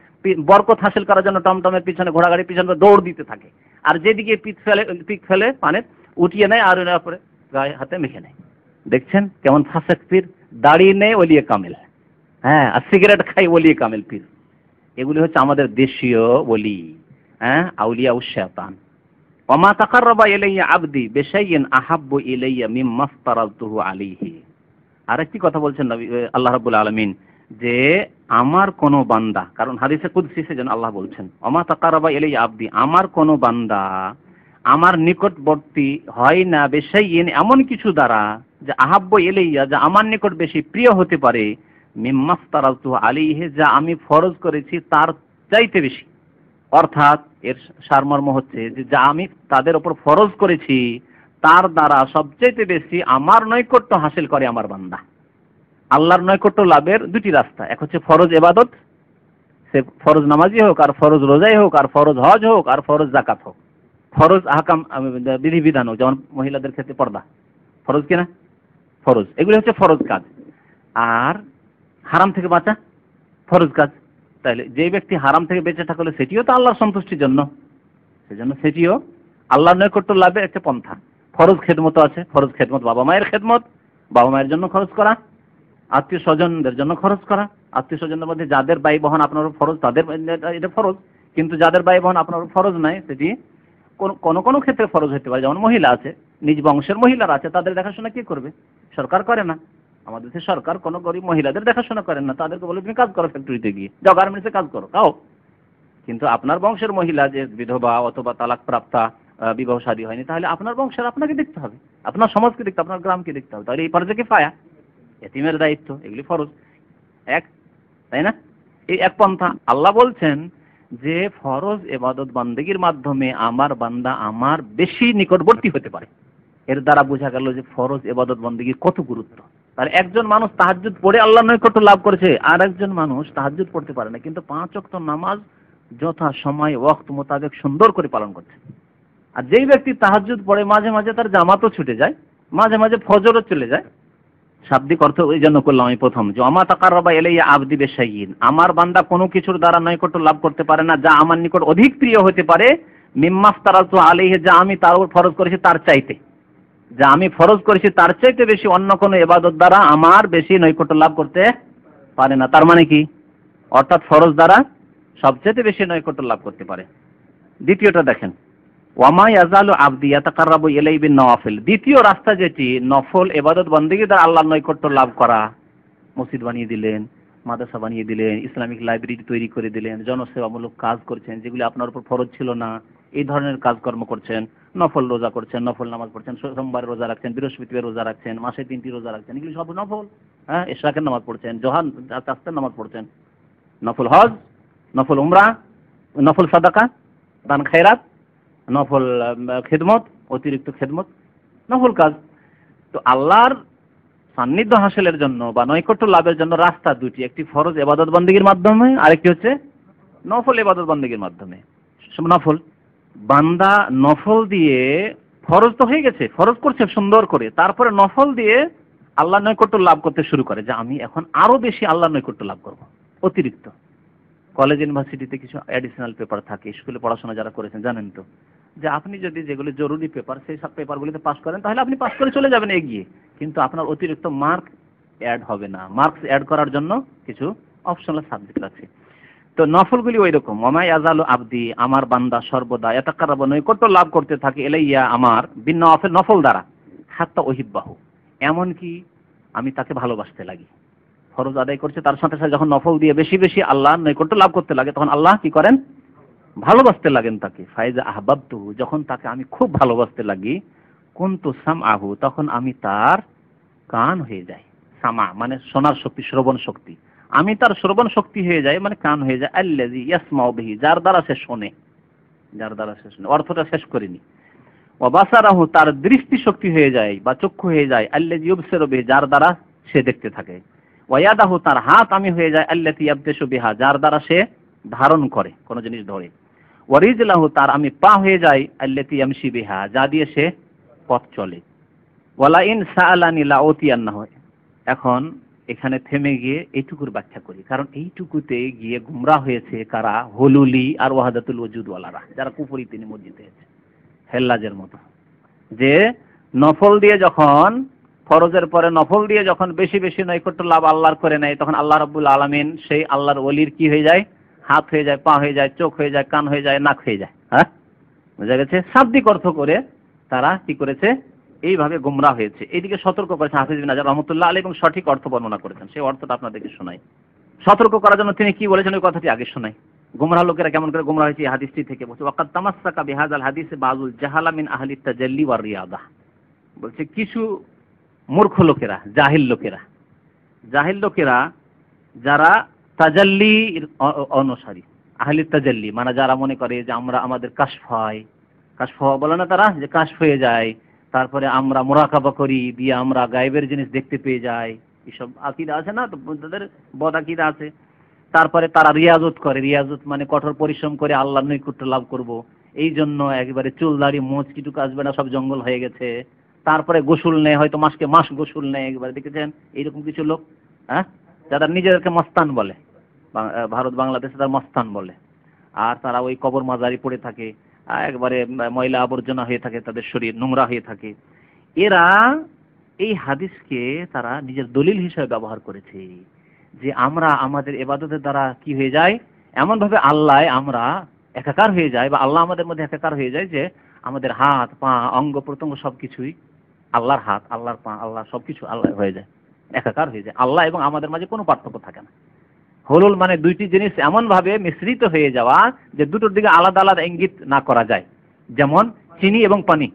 বরকত হাসিল করার জন্য টমটমের পিছনে ঘোড়াগাড়ির পিছনে দৌড় দিতে থাকে। আর যেদিকে পিক ফেলে পিক ফেলে পানের, উঠিয়ে নেয় আর পরে গায়ে হাতে মেখে নেয়। দেখছেন? কেমন ফাঁসেক পীর। দাঁড়িয়ে নেই ওলিয়ে কামেল। হ্যাঁ আর সিগারেট খাই ওলিয়ে কামেল পীর। এগুলি হচ্ছে আমাদের দেশীয় বলি হ্যাঁ? আউলিয়া উশাতান ওমা তাকাররাবা ইলাইয়া আবদি বিশাইইন আহাব্বু ইলাইয়া মিম্মা ফতারাতুহু আলাইহি। আরেকটি কথা বলছেন নবী আল্লাহ রাব্বুল আলামিন, যে আমার কোন বান্দা, কারণ হাদিসে কুদসি সেজন্য আল্লাহ বলছেন, ওমা তাকাররাবা ইলাইয়া আবদি, আমার কোন বান্দা আমার নিকটবর্তী হয় না বেশাইইন এমন কিছু দ্বারা যে আহাব্বু ইলাইয়া, যা আমার নিকট বেশি প্রিয় হতে পারে মিম্মা ফতারাতুহু আলাইহি, যা আমি ফরজ করেছি তার চাইতে বেশি। অর্থাৎ এর সারমর্ম হচ্ছে যে, যা আমি তাদের ওপর ফরজ করেছি, তার দ্বারা সবচেয়ে বেশি আমার নৈকট্য হাসিল করে আমার বান্দা। আল্লাহর নৈকট্য লাভের দুটি রাস্তা, এক হচ্ছে ফরজ এবাদত সে ফরজ নামাজি হোক, আর ফরজ রোজাই হোক, আর ফরজ হজ হোক, আর ফরজ জাকাত হোক। ফরজ আহকাম বিধিবিধান হোক, যেমন মহিলাদের ক্ষেত্রে পর্দা। ফরজ কিনা ফরজ। এগুলি হচ্ছে ফরজ কাজ। আর হারাম থেকে বাঁচা, ফরজ কাজ। তাহলে যে ব্যক্তি হারাম থেকে বেঁচে থাকলে সেটিও তো আল্লাহর সন্তুষ্টির জন্য। সেজন্য সেটিও আল্লাহর নৈকট্য লাভে একটা পন্থা। ফরজ খেদমত আছে, ফরজ খেদমত বাবা মায়ের খেদমত। বাবা মায়ের জন্য খরচ করা, আত্মীয় স্বজনদের জন্য খরচ করা। আত্মীয় স্বজনদের মধ্যে যাদের ব্যয় বহন আপনার ফরজ, তাদের এটা ফরজ। কিন্তু যাদের ব্যয় বহন আপনার ফরজ নাই, সেটি কোন কোন ক্ষেত্রে ফরজ হতে পারে। যেমন মহিলা আছে, নিজ বংশের মহিলারা আছে, তাদের দেখাশোনা কে করবে? সরকার করে না। আমাদের দেশে সরকার কোনো গরিব মহিলাদের দেখাশোনা করেন না। তাদেরকে বলে, তুমি কাজ করো ফ্যাক্টরিতে গিয়ে। যাও গার্মেন্টসে কাজ করো তাও কিন্তু আপনার বংশের মহিলা যে বিধবা অথবা তালাক প্রাপ্তা বিবাহ শাদী হয়নি, তাহলে আপনার বংশের আপনাকে দেখতে হবে। আপনার সমাজকে দেখতে আপনার গ্রামকে দেখতে হবে। তাহলে এই ফরজে কি পায়া এতিমের দায়িত্ব, এগুলি ফরজ। এক, তাই না? এই এক পন্থা। আল্লাহ বলছেন যে, ফরজ এবাদত বান্দেগীর মাধ্যমে আমার বান্দা আমার বেশি নিকটবর্তী হতে পারে। এর দ্বারা বোঝা গেল যে, ফরজ এবাদত বন্দেগীর কত গুরুত্ব। তাহলে একজন মানুষ তাহাজ্জুদ পড়ে আল্লাহ নৈকট্য লাভ করেছে, আর একজন মানুষ তাহাজ্জুদ পড়তে পারে না, কিন্তু পাঁচ অক্ত নামাজ যথা সময়, ওয়াক্ত মোতাবেক সুন্দর করে পালন করছে। আর যেই ব্যক্তি তাহাজ্জুদ পড়ে, মাঝে মাঝে তার জামাতও ছুটে যায়, মাঝে মাঝে ফজরও চলে যায়। শাব্দিক অর্থ ওই জন্য করলাম আমি প্রথম, যে আমা তাকারবা এলাইয়া আবদি বেশাইন আমার বান্দা কোনো কিছুর দ্বারা নৈকট্য লাভ করতে পারে না, যা আমার নিকট অধিক প্রিয় হতে পারে মিম্মাস তারা তো আলিহে যা আমি তার উপর ফরজ করেছি তার চাইতে। যা আমি ফরজ করেছি, তার চাইতে বেশি অন্য কোনো এবাদত দ্বারা আমার বেশি নৈকট্য লাভ করতে পারে না। তার মানে কি? অর্থাৎ ফরজ দ্বারা সবচেয়ে বেশি নৈকট্য লাভ করতে পারে। দ্বিতীয়টা দেখেন। ওয়ামা ইয়াজালু আবদি ইয়াতাকাররাবু ইলাই বিন নওয়াফিল। দ্বিতীয় রাস্তা যেটি, নফল এবাদত বন্দেগী দ্বারা আল্লাহর নৈকট্য লাভ করা। মসজিদ বানিয়ে দিলেন, মাদ্রাসা বানিয়ে দিলেন, ইসলামিক লাইব্রেরি তৈরি করে দিলেন, জনসেবামূলক কাজ করছেন, যেগুলি আপনার উপর ফরজ ছিল না, এই ধরনের কাজকর্ম করছেন। নফল রোজা করছেন, নফল নামাজ পড়ছেন সোমবার রোজা রাখছেন, বৃহস্পতিবার রোজা রাখছেন, মাসে তিনটি রোজা রাখছেন, এগুলি সব নফল। হ্যাঁ এশরাকের নামাজ পড়ছেন, জহান চাস্তের নামাজ পড়ছেন। নফল হজ, নফল উমরা, নফল সাদাকা, দান খায়রাত, নফল খেদমত, অতিরিক্ত খেদমত, নফল কাজ। তো আল্লাহর সান্নিধ্য হাসিলের জন্য বা নৈকট্য লাভের জন্য রাস্তা দুটি, একটি ফরজ এবাদত বন্দীগীর মাধ্যমে, আরেকটি হচ্ছে নফল এবাদত বন্দীগীর মাধ্যমে। নফল। বান্দা নফল দিয়ে ফরজ তো হয়ে গেছে, ফরজ করছে সুন্দর করে, তারপরে নফল দিয়ে আল্লাহ নৈকট্য লাভ করতে শুরু করে, যে আমি এখন আরও বেশি আল্লাহ নৈকট্য লাভ করব, অতিরিক্ত। কলেজ, ইউনিভার্সিটিতে কিছু অ্যাডিশনাল পেপার থাকে, স্কুলে পড়াশোনা যারা করেছেন, জানেন তো, যে আপনি যদি যেগুলো জরুরি পেপার সেই সব পেপারগুলিতে পাস করেন, তাহলে আপনি পাস করে চলে যাবেন, এগিয়ে। কিন্তু আপনার অতিরিক্ত মার্ক অ্যাড হবে না। মার্কস অ্যাড করার জন্য কিছু অপশনাল সাবজেক্ট আছে। তো নফলগুলি ওই রকম ওমাই আজালু আবদি, আমার বান্দা সর্বদা এতাকারাব নৈকট্য লাভ করতে থাকে এলাইয়া আমার ভিন্ন নফল নফল দ্বারা, হাত্তা ওহিব্বাহু এমনকি আমি তাকে ভালোবাসতে লাগি। ফরজ আদায় করছে, তার সাথে সাথে যখন নফল দিয়ে বেশি বেশি আল্লাহ নৈকট্য লাভ করতে লাগে, তখন আল্লাহ কি করেন? ভালোবাসতে লাগেন তাকে। ফাইজা আহবাবতু, যখন তাকে আমি খুব ভালোবাসতে লাগি, কুন্তু সাম আহু তখন আমি তার কান হয়ে যাই। সামা মানে শোনার শক্তি, শ্রবণ শক্তি। আমি তার শ্রবণ শক্তি হয়ে যাই মানে কান হয়ে যায় আল্লাজি ইয়াসমাউ বিহি, যার দ্বারা সে শোনে। যার দ্বারা সে শোনে। অর্থটা শেষ করিনি। ও বাসারাহু, তার দৃষ্টি শক্তি হয়ে যায় বা চক্ষু হয়ে যায় আল্লাজি ইউবসিরু বিহি, যার দ্বারা সে দেখতে থাকে। ওয়াদাহু তার হাত আমি হয়ে যায় আল্লাতি ইয়াবদেশু বিহা, যার দ্বারা সে ধারণ করে, কোন জিনিস ধরে। ওয়ারিজলাহু তার আমি পা হয়ে যাই আল্লাতি ইয়ামশি বিহা, যা দিয়ে সে পথ চলে। ওয়ালা ইন সাআলানি লাউতিয়ান্নাহু। এখন এখানে থেমে গিয়ে এইটুকুর ব্যাখ্যা করি। কারণ এইটুকুতে গিয়ে গুমরা হয়েছে কারা? হলুলি আর ওয়াহাদাতুল ওয়ালারা যারা কুপুরি তিনি মসজিদে হয়েছে। হেল্লাজের মতো। যে নফল দিয়ে যখন, ফরজের পরে নফল দিয়ে যখন বেশি বেশি নৈকট্য লাভ আল্লাহর করে নেয়, তখন আল্লাহ রব্বুল আলমিন সেই আল্লাহর অলির কি হয়ে যায়? হাত হয়ে যায়, পা হয়ে যায়, চোখ হয়ে যায়, কান হয়ে যায়, নাক হয়ে যায়। হ্যাঁ? বোঝা গেছে? শাব্দিক অর্থ করে তারা কি করেছে? এইভাবে গুমরা হয়েছে। এইদিকে সতর্ক করেছেন হাফিজ বিন আজার রহমতুল্লাহ আলী এবং সঠিক অর্থ বর্ণনা করেছেন। সেই অর্থটা আপনাদেরকে শোনাই। সতর্ক করার জন্য তিনি কি বলেছেন ওই কথাটি আগে শোনাই। গুমরা লোকেরা কেমন করে গুমরা হয়েছে এই হাদিসটি থেকে বলছে ওয়াকাত তামাসসাকা বিহাজাল হাদিসে বাজুল জাহালা মিন আহলি তাজাল্লি ওয়ার রিয়াদা। বলছে, কিছু মূর্খ লোকেরা, জাহিল লোকেরা জাহিল লোকেরা যারা তাজাল্লি অনুসারী, আহলি তাজাল্লি মানে যারা মনে করে যে আমরা, আমাদের কাশফ হয়। কাশফ বলে না তারা? যে কাশফ হয়ে যায় তারপরে আমরা মোরাকাবা করি, দিয়ে আমরা গায়েবের জিনিস দেখতে পেয়ে যাই। এসব আকিদা আছে না? তো তাদের বদ আকিদা আছে। তারপরে তারা রিয়াজত করে। রিয়াজত মানে কঠোর পরিশ্রম করে আল্লাহ নৈকুট্য লাভ করব। এই জন্য একেবারে চুল, দাড়ি মোচ কিটুক আসবে না, সব জঙ্গল হয়ে গেছে। তারপরে গোসল নেয়, হয়তো মাসকে মাস গোসল নেয় একবার। দেখেছেন? এইরকম কিছু লোক হ্যাঁ? যারা নিজেদেরকে মস্তান বলে। ভারত, বাংলাদেশে তার মস্তান বলে। আর তারা ওই কবর মাজারি পড়ে থাকে। একবারে ময়লা আবর্জনা হয়ে থাকে, তাদের শরীর নোংরা হয়ে থাকে। এরা এই হাদিসকে তারা নিজের দলিল হিসেবে ব্যবহার করেছে যে আমরা আমাদের এবাদতের দ্বারা কি হয়ে যায়? এমন ভাবে আল্লাহ আমরা একাকার হয়ে যায় বা আল্লাহ আমাদের মধ্যে একাকার হয়ে যায় যে আমাদের হাত, পা, অঙ্গ, প্রত্যঙ্গ সবকিছুই আল্লাহর হাত, আল্লাহর পা, আল্লাহ সবকিছু আল্লাহ হয়ে যায়, একাকার হয়ে যায়। আল্লাহ এবং আমাদের মাঝে কোনো পার্থক্য থাকে না। হলুল মানে দুইটি জিনিস এমন ভাবে মিশ্রিত হয়ে যাওয়া যে দুটোর দিকে আলাদা আলাদা ইঙ্গিত না করা যায়। যেমন চিনি এবং পানি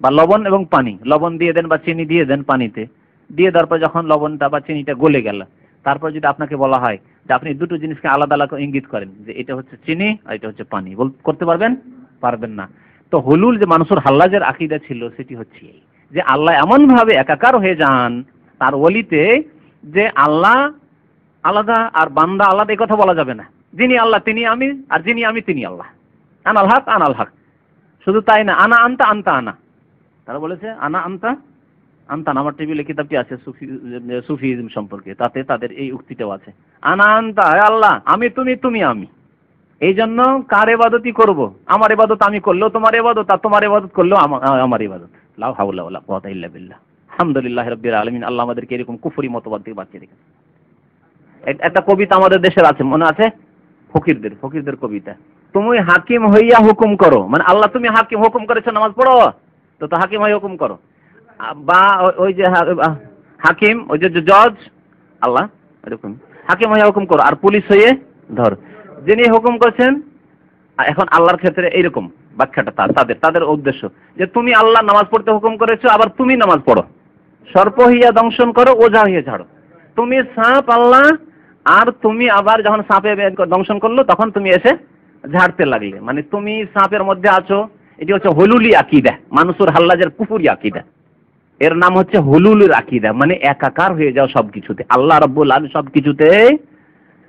বা লবণ এবং পানি। লবণ দিয়ে দেন বা চিনি দিয়ে দেন পানিতে। দিয়ে দেওয়ার পর যখন লবণটা বা চিনিটা গলে গেল, তারপর যদি আপনাকে বলা হয় যে আপনি দুটো জিনিসকে আলাদা আলাদা ইঙ্গিত করেন যে এটা হচ্ছে চিনি আর এটা হচ্ছে পানি, বল করতে পারবেন? পারবেন না। তো হলুল যে মানুষের হাল্লাজের আকিদা ছিল সেটি হচ্ছে যে আল্লাহ এমন ভাবে একাকার হয়ে যান তার ওলিতে যে আল্লাহ আলাদা আর বান্দা আলাদা, এই কথা বলা যাবে না। যিনি আল্লাহ, তিনি আমি আর যিনি আমি, তিনি আল্লাহ। আনাল হক আনাল হক। শুধু তাই না, আনা আনতা আনতা আনা। তারা বলেছে, আনা আনতা আনতান আমার টেবিলে কিতাবটি আছে, সুফি, সুফিজম সম্পর্কে। তাতে তাদের এই উক্তিটাও আছে। আনা আনতা আল্লাহ, আমি তুমি তুমি আমি। এই জন্য কার এবাদতই করব? আমার এবাদত আমি করলেও তোমার এবাদত, আর তোমার এবাদত করলেও আমা- আমার এবাদত। লাউ হাউলা ওয়ালা কুওয়াতা ইল্লা বিল্লাহ। আলহামদুলিল্লাহ রাব্বিল আলামিন। আল্লাহ আমাদেরকে এরকম কুফরি মতবাদ থেকে বাঁচিয়ে রেখেছে। একটা কবিতা আমাদের দেশের আছে, মনে আছে? ফকিরদের ফকিরদের কবিতা। তুমি হাকিম হইয়া হুকুম করো। মানে আল্লাহ তুমি হাকিম হুকুম করেছ, নামাজ পড়ো? তো তো হাকিম হয়ে হুকুম করো। বা ওই- যে হাকিম, ওই যে জজ, আল্লাহ, এরকম। হাকিম হয়ে হুকুম করো, আর পুলিশ হয়ে ধর। যিনি হুকুম করছেন এখন আল্লাহর ক্ষেত্রে এইরকম ব্যাখ্যাটা তাদের তাদের উদ্দেশ্য। যে তুমি আল্লাহ নামাজ পড়তে হুকুম করেছ, আবার তুমি নামাজ পড়ো। সর্প হইয়া দংশন করো, ওঝা হইয়া ঝাড়ো। তুমি সাপ আল্লাহ আর তুমি আবার যখন সাপে দংশন করল, তখন তুমি এসে ঝাড়তে লাগলে। মানে তুমি সাপের মধ্যে আছো, এটি হচ্ছে হলুলি আকিদা, মানুষের হাল্লাজের কুফুরি আকিদা। এর নাম হচ্ছে হলুলের আকিদা মানে একাকার হয়ে যাও সবকিছুতে। আল্লাহ রব্বুল আলম সবকিছুতে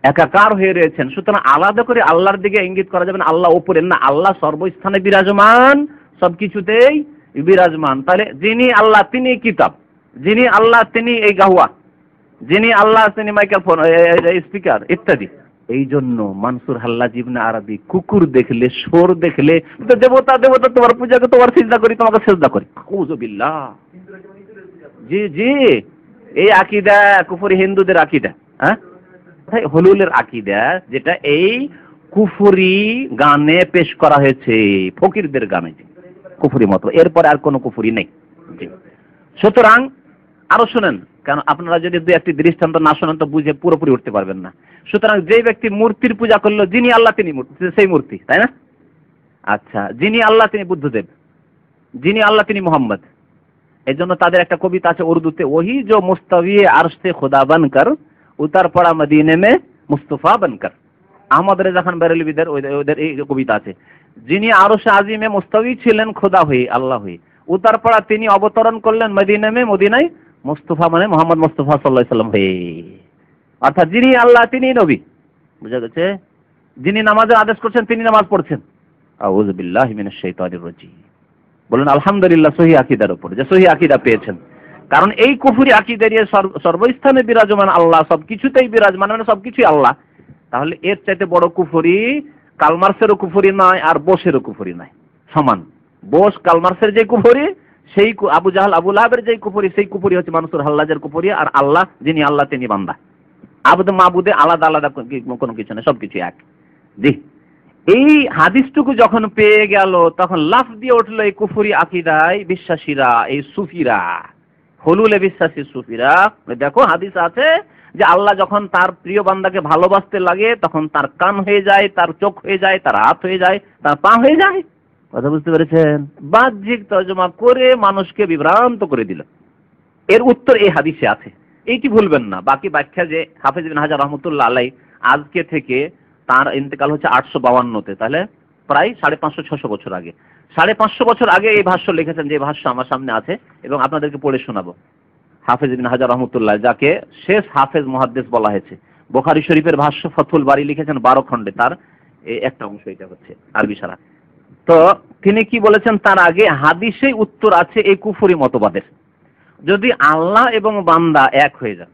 একাকার হয়ে রয়েছেন। সুতরাং আলাদা করে আল্লাহর দিকে ইঙ্গিত করা যাবে না, আল্লাহ ওপরে না, আল্লাহ সর্বস্থানে বিরাজমান, সবকিছুতেই বিরাজমান। তাহলে যিনি আল্লাহ, তিনি কিতাব। যিনি আল্লাহ, তিনি এই গাহুয়া। যিনি আল্লাহ তিনি মাইকেল ফোন স্পিকার, ইত্যাদি। এই জন্য মানসুর হাল্লা জিবনা আরবি কুকুর দেখলে সোর দেখলে দেবতা দেবতা, তোমার পূজাকে তোমার সিজদা করি, তোমাকে সিজদা করি। জি জি। এই আকিদা, কুফরি হিন্দুদের আকিদা হ্যাঁ? হলুলের আকিদা, যেটা এই কুফরি গানে পেশ করা হয়েছে, ফকিরদের গানে। কুফরি মতো, এরপরে আর কোনো কুফরি নেই। সুতরাং, আরও শুনেন কারণ আপনারা যদি দু একটি দৃষ্টান্ত না শোনেন, তো বুঝে পুরোপুরি উঠতে পারবেন না। সুতরাং যে ব্যক্তি মূর্তির পূজা করল, যিনি আল্লাহ তিনি সেই মূর্তি, তাই না? আচ্ছা যিনি আল্লাহ তিনি বুদ্ধদেব, যিনি আল্লাহ তিনি মোহাম্মদ এই জন্য তাদের একটা কবিতা আছে উর্দুতে, ওহি যে মুস্তাবিয়ে আরশে খোদা বানকর, উতার পড়া মদিনে মে মুস্তফা বানকর। আহমদ রেজা খান বেরেলভিদের ওদের এই কবিতা আছে, যিনি আরশে আজিমে মুস্তফি ছিলেন খোদা হয়ে, আল্লাহ হয়ে। উতার পড়া তিনি অবতরণ করলেন মদিনে মে, মদিনায় মুস্তফা মানে মোহাম্মদ মুস্তফা সাল্লাহ সাল্লাম হয়ে অর্থাৎ যিনি আল্লাহ তিনি নবী। বুঝা গেছে? যিনি নামাজের আদেশ করছেন, তিনি নামাজ পড়ছেন। বলুন, আলহামদুলিল্লাহ, সহি আকিদার উপর, যে সহি আকিদা পেয়েছেন। কারণ এই কুফুরি ইয়ে সর্ব- সর্বস্থানে বিরাজমান আল্লাহ সব কিছুতেই বিরাজমান মানে সবকিছুই আল্লাহ। তাহলে এর চাইতে বড় কুফুরি কালমার্সেরও কুফুরি নয়, আর বোসেরও কুফুরি নয়। সমান। বোস, কালমার্সের যে কুফুরি সেই আবু জাহাল, আবু লাহাবের যে কুফুরি, সেই কুফুরি হচ্ছে মানুষের হাল্লাজের কুফুরি আর আল্লাহ যিনি আল্লাহ তিনি বান্দা। আবদ মাবুদে আলাদা আলাদা কোনো- কিছু নেই, সবকিছু এক। জি। এই হাদিসটুকু যখন পেয়ে গেল, তখন লাফ দিয়ে উঠল এই কুফুরি আকিদায় বিশ্বাসীরা, এই সুফিরা। হলুলে বিশ্বাসী সুফিরা। দেখো হাদিস আছে যে আল্লাহ যখন তার প্রিয় বান্দাকে ভালোবাসতে লাগে, তখন তার কান হয়ে যায়, তার চোখ হয়ে যায়, তার হাত হয়ে যায়, তার পা হয়ে যায়। কথা বুঝতে পেরেছেন? বাহ্যিক তর্জমা করে মানুষকে বিভ্রান্ত করে দিল। এর উত্তর এই হাদিসে আছে। এইটি ভুলবেন না। বাকি ব্যাখ্যা যে হাফিজ বিন হাজার রহমতুল্লাহ আলাই আজকে থেকে তার ইন্তেকাল হচ্ছে আটশো বাউান্নতে তাহলে প্রায় সাড়ে পাঁচশো, ছশো বছর আগে। সাড়ে পাঁচশো বছর আগে এই ভাষ্য লিখেছেন, যে ভাষ্য আমার সামনে আছে এবং আপনাদেরকে পড়ে শোনাবো। হাফেজ বিন হাজার রহমতুল্লাহ, যাকে শেষ হাফেজ মহাদ্দেশ বলা হয়েছে। বোখারি শরীফের ভাষ্য ফতুল বাড়ি লিখেছেন বারো খণ্ডে। তার একটা অংশ এটা হচ্ছে আরবি সারা। তো তিনি কি বলেছেন? তার আগে হাদিসেই উত্তর আছে এই কুফুরি মতবাদের। যদি আল্লাহ এবং বান্দা এক হয়ে যান,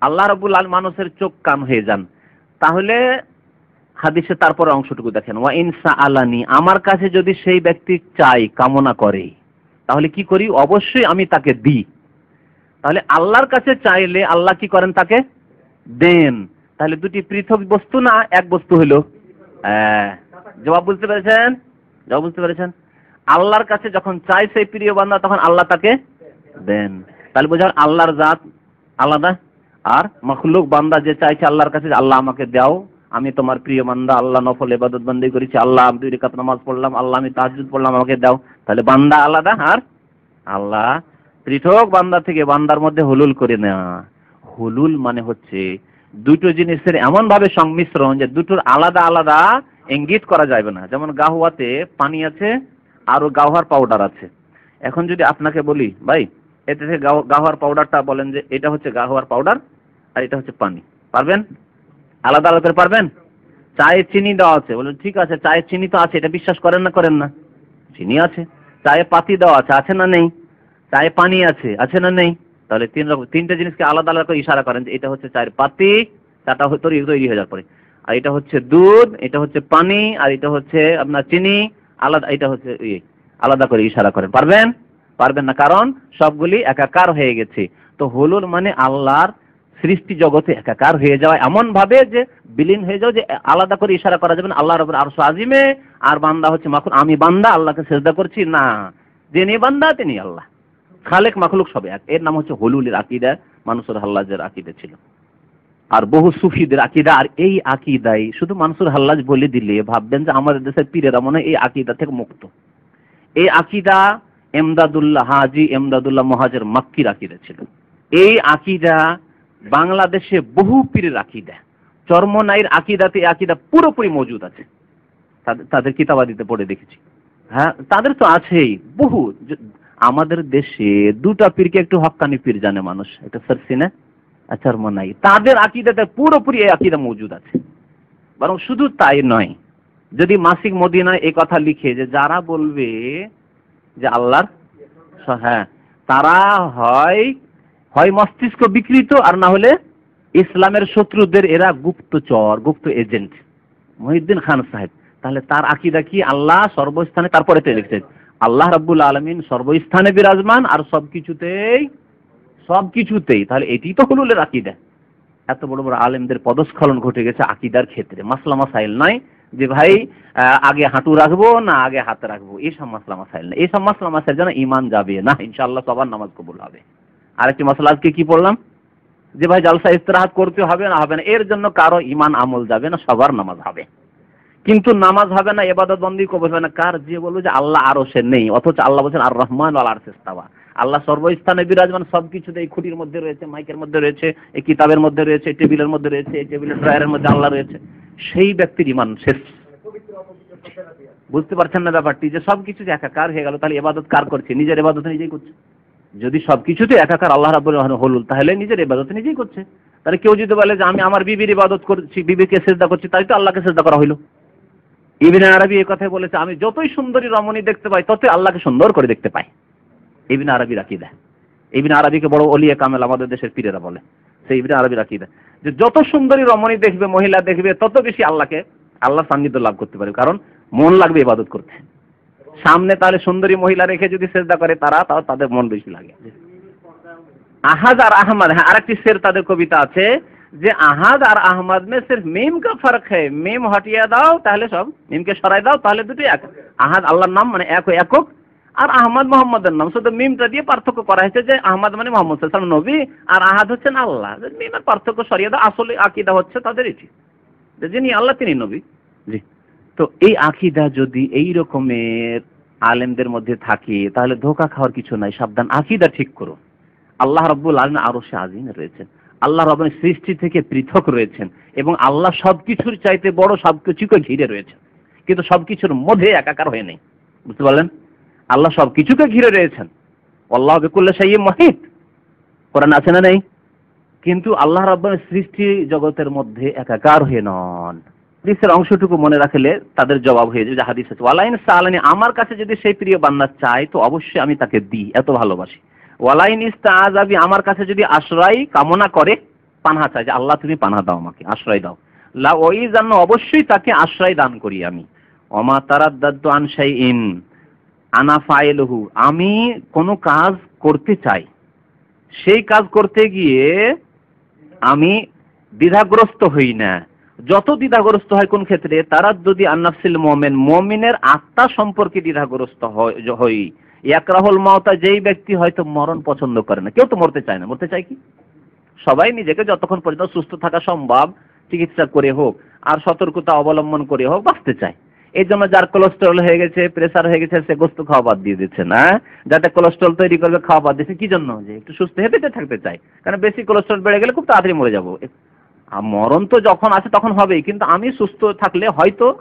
আল্লাহ রবুল আল মানুষের চোখ কান হয়ে যান, তাহলে হাদিসে তারপরে অংশটুকু দেখেন। ওয়া ইনসা আলানি আমার কাছে যদি সেই ব্যক্তি চাই, কামনা করে, তাহলে কি করি? অবশ্যই আমি তাকে দিই। তাহলে আল্লাহর কাছে চাইলে আল্লাহ কি করেন তাকে? দেন। তাহলে দুটি পৃথক বস্তু না, এক বস্তু হইল হ্যাঁ। জবাব বুঝতে পেরেছেন? জবাব বুঝতে পেরেছেন? আল্লাহর কাছে যখন চাই সেই প্রিয় বান্দা, তখন আল্লাহ তাকে দেন। তাহলে বোঝা আল্লাহর জাত আলাদা, আর মখলুক বান্দা যে চাইছে আল্লাহর কাছে, আল্লাহ আমাকে দাও, আমি তোমার প্রিয় বান্দা, আল্লাহ নফল ইবাদত বন্দি করেছি, আল্লাহ আমি দুই রেখাত নামাজ পড়লাম, আল্লাহ আমি তাহাজ্জুদ পড়লাম, আমাকে দাও। তাহলে বান্দা আলাদা আর আল্লাহ পৃথক বান্দা থেকে বান্দার মধ্যে হুলুল করে নেওয়া হুলুল মানে হচ্ছে দুটো জিনিসের এমন ভাবে সংমিশ্রণ যে দুটোর আলাদা আলাদা ইঙ্গিত করা যাবে না। যেমন গাহুয়াতে পানি আছে আর গাওহার পাউডার আছে। এখন যদি আপনাকে বলি, ভাই, এতে থেকে গাহোয়ার পাউডারটা বলেন যে এটা হচ্ছে গাহোয়ার পাউডার আর এটা হচ্ছে পানি। পারবেন? আলাদা আলাদা করে পারবেন? চায়ে চিনি দেওয়া আছে। বলুন ঠিক আছে চায়ে চিনি তো আছে, এটা বিশ্বাস করেন না করেন না। চিনি আছে। চায়ে পাতি দেওয়া আছে আছে না নেই? চায়ে পানি আছে আছে না নেই? তাহলে তিন রকম, তিনটে জিনিসকে আলাদা আলাদা করে ইশারা করেন যে এটা হচ্ছে চায়ের পাতি, চাটা তৈরি তৈরি হয়ে যাওয়ার পরে। আর এটা হচ্ছে দুধ, এটা হচ্ছে পানি, আর এটা হচ্ছে আপনার চিনি, আলাদা, এটা হচ্ছে আলাদা করে ইশারা করেন। পারবেন? পারবেন না, কারণ সবগুলি একাকার হয়ে গেছে। তো হলুল মানে আল্লাহর সৃষ্টি জগতে একাকার হয়ে যাওয়া। এমন ভাবে যে বিলীন হয়ে যাও, যে আলাদা করে ইশারা করা যাবে না। আল্লাহ রবের আরশ আজিমে, আর বান্দা হচ্ছে মাখুন আমি বান্দা, আল্লাহকে সেজদা করছি? না। যিনি বান্দা, তিনি আল্লাহ। খালেক, মাখলুক সবে এক। এর নাম হচ্ছে হলুলের আকিদা। মানুষের হাল্লাজের আকিদা ছিল। আর বহু সুফিদের আকিদা, আর এই আকিদাই শুধু মানুষের হাল্লাজ বলে দিলে ভাববেন যে আমাদের দেশের পীরেরা মনে এই আকিদা থেকে মুক্ত। এই আকিদা এমদাদুল্লাহ হাজি, এমদাদুল্লাহ মহাজের মাক্কির আকিদা ছিল। এই আকিদা বাংলাদেশে বহু পীরের আকিদা। চর্মনাইয়ের আকিদাতে এই আকিদা পুরোপুরি মজুদ আছে। তাদের কিতাবাদিতে পড়ে দেখেছি। হ্যাঁ তাদের তো আছেই, বহু। আমাদের দেশে দুটা পীরকে একটু হক্কানি পীর জানে মানুষ, একটা সারসিনা চর্মনাই তাদের আকিদাতে পুরোপুরি এই আকিদা মজুদ আছে। বরং শুধু তাই নয়, যদি মাসিক মদিনায় এই কথা লিখে যে যারা বলবে যে আল্লাহর হ্যাঁ তারা হয় হয় মস্তিষ্ক বিকৃত আর না হলে ইসলামের শত্রুদের এরা গুপ্তচর গুপ্ত এজেন্ট। মহিউদ্দিন খান সাহেব, তাহলে তার আকিদা কি? আল্লাহ সর্বস্থানে, তারপরে তো লিখছে আল্লাহ রাব্বুল আলমিন সর্বস্থানে বিরাজমান আর সব কিছুতেই সব কিছুতেই তাহলে এটি তো হলুলের আকিদা। এত বড় বড় আলেমদের পদস্খলন ঘটে গেছে আকিদার ক্ষেত্রে। মাসলা মাসাইল নয় যে ভাই আগে হাঁটু রাখব না আগে হাত রাখব। এইসব মাসলা মাসাইল না এইসব মাসলা মাসাইল যেন ইমান যাবে না, ইনশাআল্লাহ সবার নামাজ কবুল হবে। আরেকটি মশলা আজকে কি পড়লাম? যে ভাই, জালসা ইস্তেরাহাত করতে হবে না হবে না, এর জন্য কারও ইমান আমল যাবে না, সবার নামাজ হবে। কিন্তু নামাজ হবে না, এবাদত বন্দি কবুল হবে না। কার? যে বলব যে আল্লাহ আরও সে নেই, অথচ আল্লাহ বলছেন আর রহমান আল আর আল্লাহ সর্বস্থানে বিরাজমান সব কিছুতে এই খুঁটির মধ্যে রয়েছে, মাইকের মধ্যে রয়েছে, এই কিতাবের মধ্যে রয়েছে টেবিলের মধ্যে রয়েছে, এই টেবিলের ড্রয়ারের মধ্যে আল্লাহ রয়েছে। সেই ব্যক্তির ইমান শেষ। বুঝতে পারছেন না ব্যাপারটি? যে সব কিছু যে একাকার হয়ে গেল, তাহলে এবাদত কার করছে? নিজের এবাদত নিজেই করছে। যদি সব কিছুতে একাকার আল্লাহ রাব্বুল হলুল, তাহলে নিজের ইবাদত নিজেই করছে। তাহলে কেউ যদি বলে যে আমি আমার বিবির ইবাদত করছি, বিবিকে সেজদা করছি তাই তো আল্লাহকে সেজদা করা হইল। ইবিন আরবি এই কথাই বলেছে, আমি যতই সুন্দরী রমণী দেখতে পাই, ততই আল্লাহকে সুন্দর করে দেখতে পাই। ইবিন আরবি রাখি দেয় ইবিন আরবিকে বড় অলিয়া কামেল আমাদের দেশের পীরেরা বলে। সেই ইবিন আরবি রাখি দেয় যে যত সুন্দরী রমণী দেখবে, মহিলা দেখবে, তত বেশি আল্লাহকে আল্লাহ সান্নিধ্য লাভ করতে পারে। কারণ মন লাগবে ইবাদত করতে। সামনে তাহলে সুন্দরী মহিলা রেখে যদি সেজদা করে তারা তাও তাদের মন বেশি লাগে। আহাদ আর আহমদ হ্যাঁ আরেকটি শের তাদের কবিতা আছে যে আহাদ আর আহমদ মে সির্ফ মিম কা ফরক হ্যায়, মিম হটিয়ে দাও, তাহলে সব মিমকে সরাই দাও, তাহলে দুটোই এক। আহাদ আল্লাহর নাম মানে এক একক আর আহমদ মোহাম্মদের নাম। শুধু মিমটা দিয়ে পার্থক্য করা হয়েছে যে আহমদ মানে মোহাম্মদ সাল্লাম নবী, আর আহাদ হচ্ছেন আল্লাহ। মিমের পার্থক্য সরিয়ে আসলে আকিদা হচ্ছে তাদের এটি। যে যিনি আল্লাহ, তিনি নবী। জি। তো এই আকিদা যদি এই রকমের আলেমদের মধ্যে থাকে, তাহলে ধোকা খাওয়ার কিছু নাই। সাবধান, আকিদা ঠিক করো আল্লাহ রব্বুল আলম আরও সে আজিম রয়েছেন। আল্লাহ রবের সৃষ্টি থেকে পৃথক রয়েছেন এবং আল্লাহ সবকিছুর চাইতে বড় সবকিছুকে ঘিরে রয়েছেন। কিন্তু সবকিছুর মধ্যে একাকার হয়ে নেই। বুঝতে পারলেন? আল্লাহ সবকিছুকে ঘিরে রয়েছেন। আল্লাহ বেকুল্লা সাইয়ে মহিত। কোরআন আছে না নেই? কিন্তু আল্লাহ রব্বানের সৃষ্টি জগতের মধ্যে একাকার হয়ে নন। হাদিসের অংশটুকু মনে রাখলে তাদের জবাব হয়ে যাবে যে হাদিস আছে, ওয়ালাইন সালানি আমার কাছে যদি সেই প্রিয় বান্না চায়, তো অবশ্যই আমি তাকে দিই, এত ভালোবাসি। ওয়ালাইন ইস্তাআজাবি আমার কাছে যদি আশ্রয় কামনা করে, পানহা চায় যে, আল্লাহ, তুমি পানহা দাও আমাকে, আশ্রয় দাও। লা ওই জন্য অবশ্যই তাকে আশ্রয় দান করি আমি। অমা তারাদ্দাদ্দু আন শাইইন আনা ফাইলহু আমি কোনো কাজ করতে চাই। সেই কাজ করতে গিয়ে আমি দ্বিধাগ্রস্ত হই না। যত দ্বিধাগ্রস্ত হয় কোন ক্ষেত্রে, তারা যদি আন্নাফসিল মোমেন, মমিনের আত্মা সম্পর্কে দ্বিধাগ্রস্ত হই। ইয়াকরাহুল মাওতা যেই ব্যক্তি হয়তো মরণ পছন্দ করে না, কেউ তো মরতে চায় না। মরতে চায় কি? সবাই নিজেকে যতক্ষণ পর্যন্ত সুস্থ থাকা সম্ভব চিকিৎসা করে হোক, আর সতর্কতা অবলম্বন করে হোক, বাঁচতে চায়। এই জন্য যার কোলেস্ট্রল হয়ে গেছে প্রেসার হয়ে গেছে, সে গোস্ত খাওয়া বাদ দিয়ে দিচ্ছে না যাতে কোলেস্ট্রল তৈরি করবে, খাওয়া বাদ দিচ্ছে কি জন্য? যে একটু সুস্থ হয়ে বেঁচে থাকতে চাই কারণ বেশি কোলেস্ট্রল বেড়ে গেলে খুব তাড়াতাড়ি মরে যাব। আর মরণ তো যখন আছে, তখন হবেই। কিন্তু আমি সুস্থ থাকলে হয়তো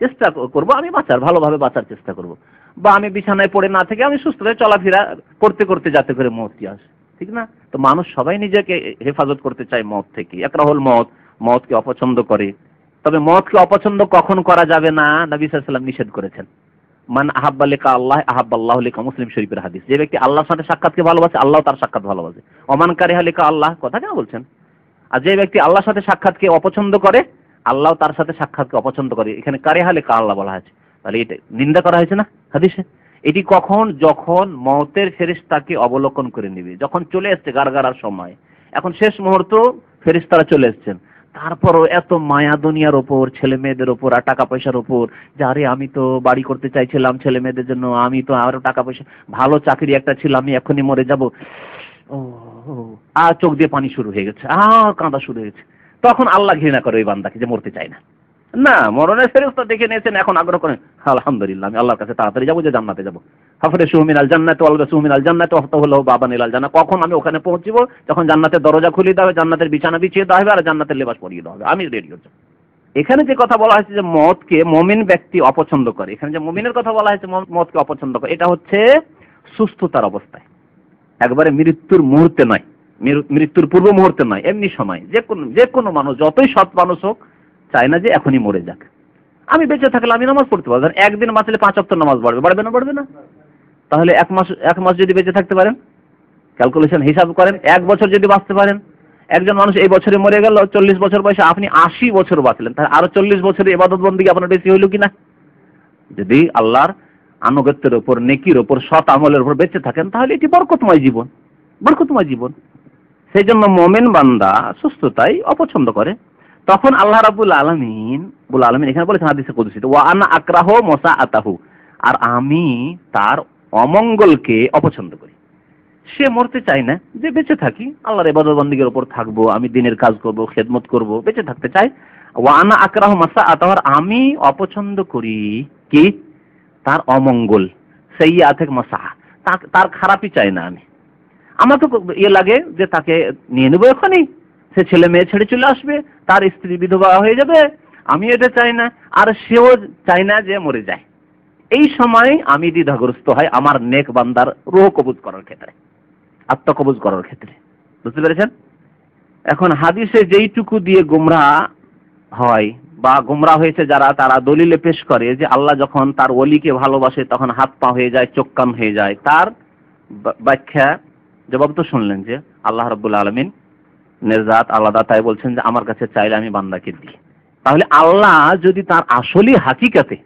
চেষ্টা করব, আমি বাঁচার, ভালোভাবে বাঁচার চেষ্টা করব। বা আমি বিছানায় পড়ে না থেকে আমি সুস্থ হয়ে চলাফেরা করতে করতে যাতে করে মতটি আসে। ঠিক না? তো মানুষ সবাই নিজেকে হেফাজত করতে চায় মত থেকে। একটা হল মত, মতকে অপছন্দ করে। তবে মতকে অপছন্দ কখন করা যাবে না নবী সাল্লাম নিষেধ করেছেন। মান আহাব্বা লেখা আল্লাহ আহাব্বাল্লাহ লেখা মুসলিম শরীফের হাদিস। যে ব্যক্তি আল্লাহর সাথে সাক্ষাৎকে ভালোবাসে আল্লাহ তার সাক্ষাৎ ভালোবাসে। অমান কারিহা লেখা আল্লাহ, কথা কেন বলছেন? আর যে ব্যক্তি আল্লাহর সাথে সাক্ষাৎকে অপছন্দ করে আল্লাহ তার সাথে সাক্ষাৎকে অপছন্দ করে। এখানে কারিহা লেখা আল্লাহ বলা হয়েছে। তাহলে এটা নিন্দা করা হয়েছে না হাদিসে? এটি কখন? যখন মতের ফেরিস্তাকে অবলোকন করে নিবে। যখন চলে এসছে গারগারার সময়। এখন শেষ মুহূর্ত ফেরিস্তারা চলে এসছেন। তারপরও এত মায়া দুনিয়ার ওপর, ছেলে মেয়েদের ওপর আর টাকা পয়সার ওপর, যে আরে আমি তো বাড়ি করতে চাইছিলাম ছেলে মেয়েদের জন্য, আমি তো আরও টাকা পয়সা, ভালো চাকরি একটা ছিল, আমি এখনই মরে যাব। ও, আর চোখ দিয়ে পানি শুরু হয়ে গেছে, আর কাঁদা শুরু হয়েছে তখন আল্লাহ ঘৃণা করে ওই বান্দাকে যে মরতে চায় না। না, মরণের ফেরস্তা দেখে নিয়েছেন, এখন আগ্রহ করেন, আলহামদুলিল্লাহ, আমি আল্লাহর কাছে তাড়াতাড়ি যাব যে জান্নাতে যাব। হাফরে সুহমিন আল জান্নাতে অলবে সুহমিন আল জান্নাতে অফত হলো বাবা নীলাল জান্নাত। কখন আমি ওখানে পৌঁছিব? যখন জান্নাতের দরজা খুলে দেওয়া হবে, জান্নাতের বিছানা বিছিয়ে দেওয়া হবে, আর জান্নাতের লেবাস পরিয়ে দেওয়া হবে। আমি রেডি হচ্ছি। এখানে যে কথা বলা হয়েছে যে মদকে মমিন ব্যক্তি অপছন্দ করে, এখানে যে মমিনের কথা বলা হয়েছে মদ- মদকে অপছন্দ করে, এটা হচ্ছে সুস্থতার অবস্থায়। একবারে মৃত্যুর মুহূর্তে নয়। মৃত্যুর পূর্ব মুহূর্তে নয়, এমনি সময়। যে কোনো যে কোনো মানুষ, যতই সৎ মানুষ হোক, চায় না যে এখনই মরে যাক। আমি বেঁচে থাকলে আমি নামাজ পড়তে পারব। একদিন বাঁচলে পাঁচ অক্ট নামাজ বাড়বে। বাড়বে না বাড়বে না? তাহলে এক মাস এক মাস যদি বেঁচে থাকতে পারেন ক্যালকুলেশন হিসাব করেন, এক বছর যদি বাঁচতে পারেন, একজন মানুষ এই বছরে মরে গেল, চল্লিশ বছর বয়সে আপনি আশি বছর বাঁচলেন, তাহলে আরও চল্লিশ বছরের এবাদত বন্দী আপনার বেশি হইল কিনা? যদি আল্লাহর আনুগত্যের ওপর নেকির ওপর সৎ আমলের উপর বেঁচে থাকেন, তাহলে এটি বরকতময় জীবন বরকতময় জীবন। সেই জন্য মোমেন বান্দা সুস্থতাই অপছন্দ করে। তখন আল্লাহ রাবুল আলমিন বুল আলমিন এখানে বলেছেন হাদিসে কুদুসিত, ওয়া আনা আক্রাহ মসা আতাহু আর আমি তার অমঙ্গলকে অপছন্দ করি। সে মরতে চায় না, যে বেঁচে থাকি। আল্লাহর এবাদত বন্দীগের উপর থাকব, আমি দিনের কাজ করব, খেদমত করব, বেঁচে থাকতে চাই। ওয়া আনা আক্রাহ মাসা আতাহার আমি অপছন্দ করি কি? তার অমঙ্গল সেই আথেক মাসা। তার খারাপই চাই না আমি। আমার তো ইয়ে লাগে যে তাকে নিয়ে নেব এখনই। সে ছেলে মেয়ে ছেড়ে চলে আসবে, তার স্ত্রী বিধবা হয়ে যাবে। আমি এটা চাই না, আর সেও চাই না যে মরে যায়। এই সময় আমি দ্বিধাগ্রস্ত হয় আমার নেক বান্দার রোহ কবুজ করার ক্ষেত্রে আত্মকবুজ করার ক্ষেত্রে। বুঝতে পেরেছেন? এখন হাদিসে যেইটুকু দিয়ে গুমরা হয় বা গুমরা হয়েছে যারা, তারা দলিলে পেশ করে যে আল্লাহ যখন তার ওলিকে ভালোবাসে তখন হাত পা হয়ে যায়, চোখ কান হয়ে যায়। তার ব্যাখ্যা, জবাব তো শুনলেন যে আল্লাহ রব্বুল আলমিন নেজাত আলাদা, তাই বলছেন যে আমার কাছে চাইলে আমি বান্দাকে দিই। তাহলে আল্লাহ যদি তার আসলি হাকিকাতে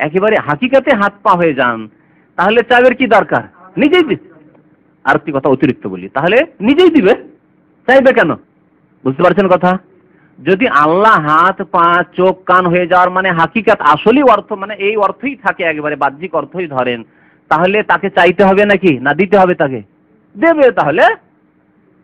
একেবারে হাকিকাতে হাত পা হয়ে যান, তাহলে চাইবের কি দরকার? নিজেই দিবে আর কি কথা অতিরিক্ত বলি, তাহলে নিজেই দিবে। চাইবে কেন? বুঝতে পারছেন কথা? যদি আল্লাহ হাত, পা, চোখ, কান হয়ে যাওয়ার মানে হাকিকাত আসলি অর্থ মানে এই অর্থই থাকে একেবারে, বাহ্যিক অর্থই ধরেন, তাহলে তাকে চাইতে হবে নাকি? না দিতে হবে তাকে? দেবে তাহলে।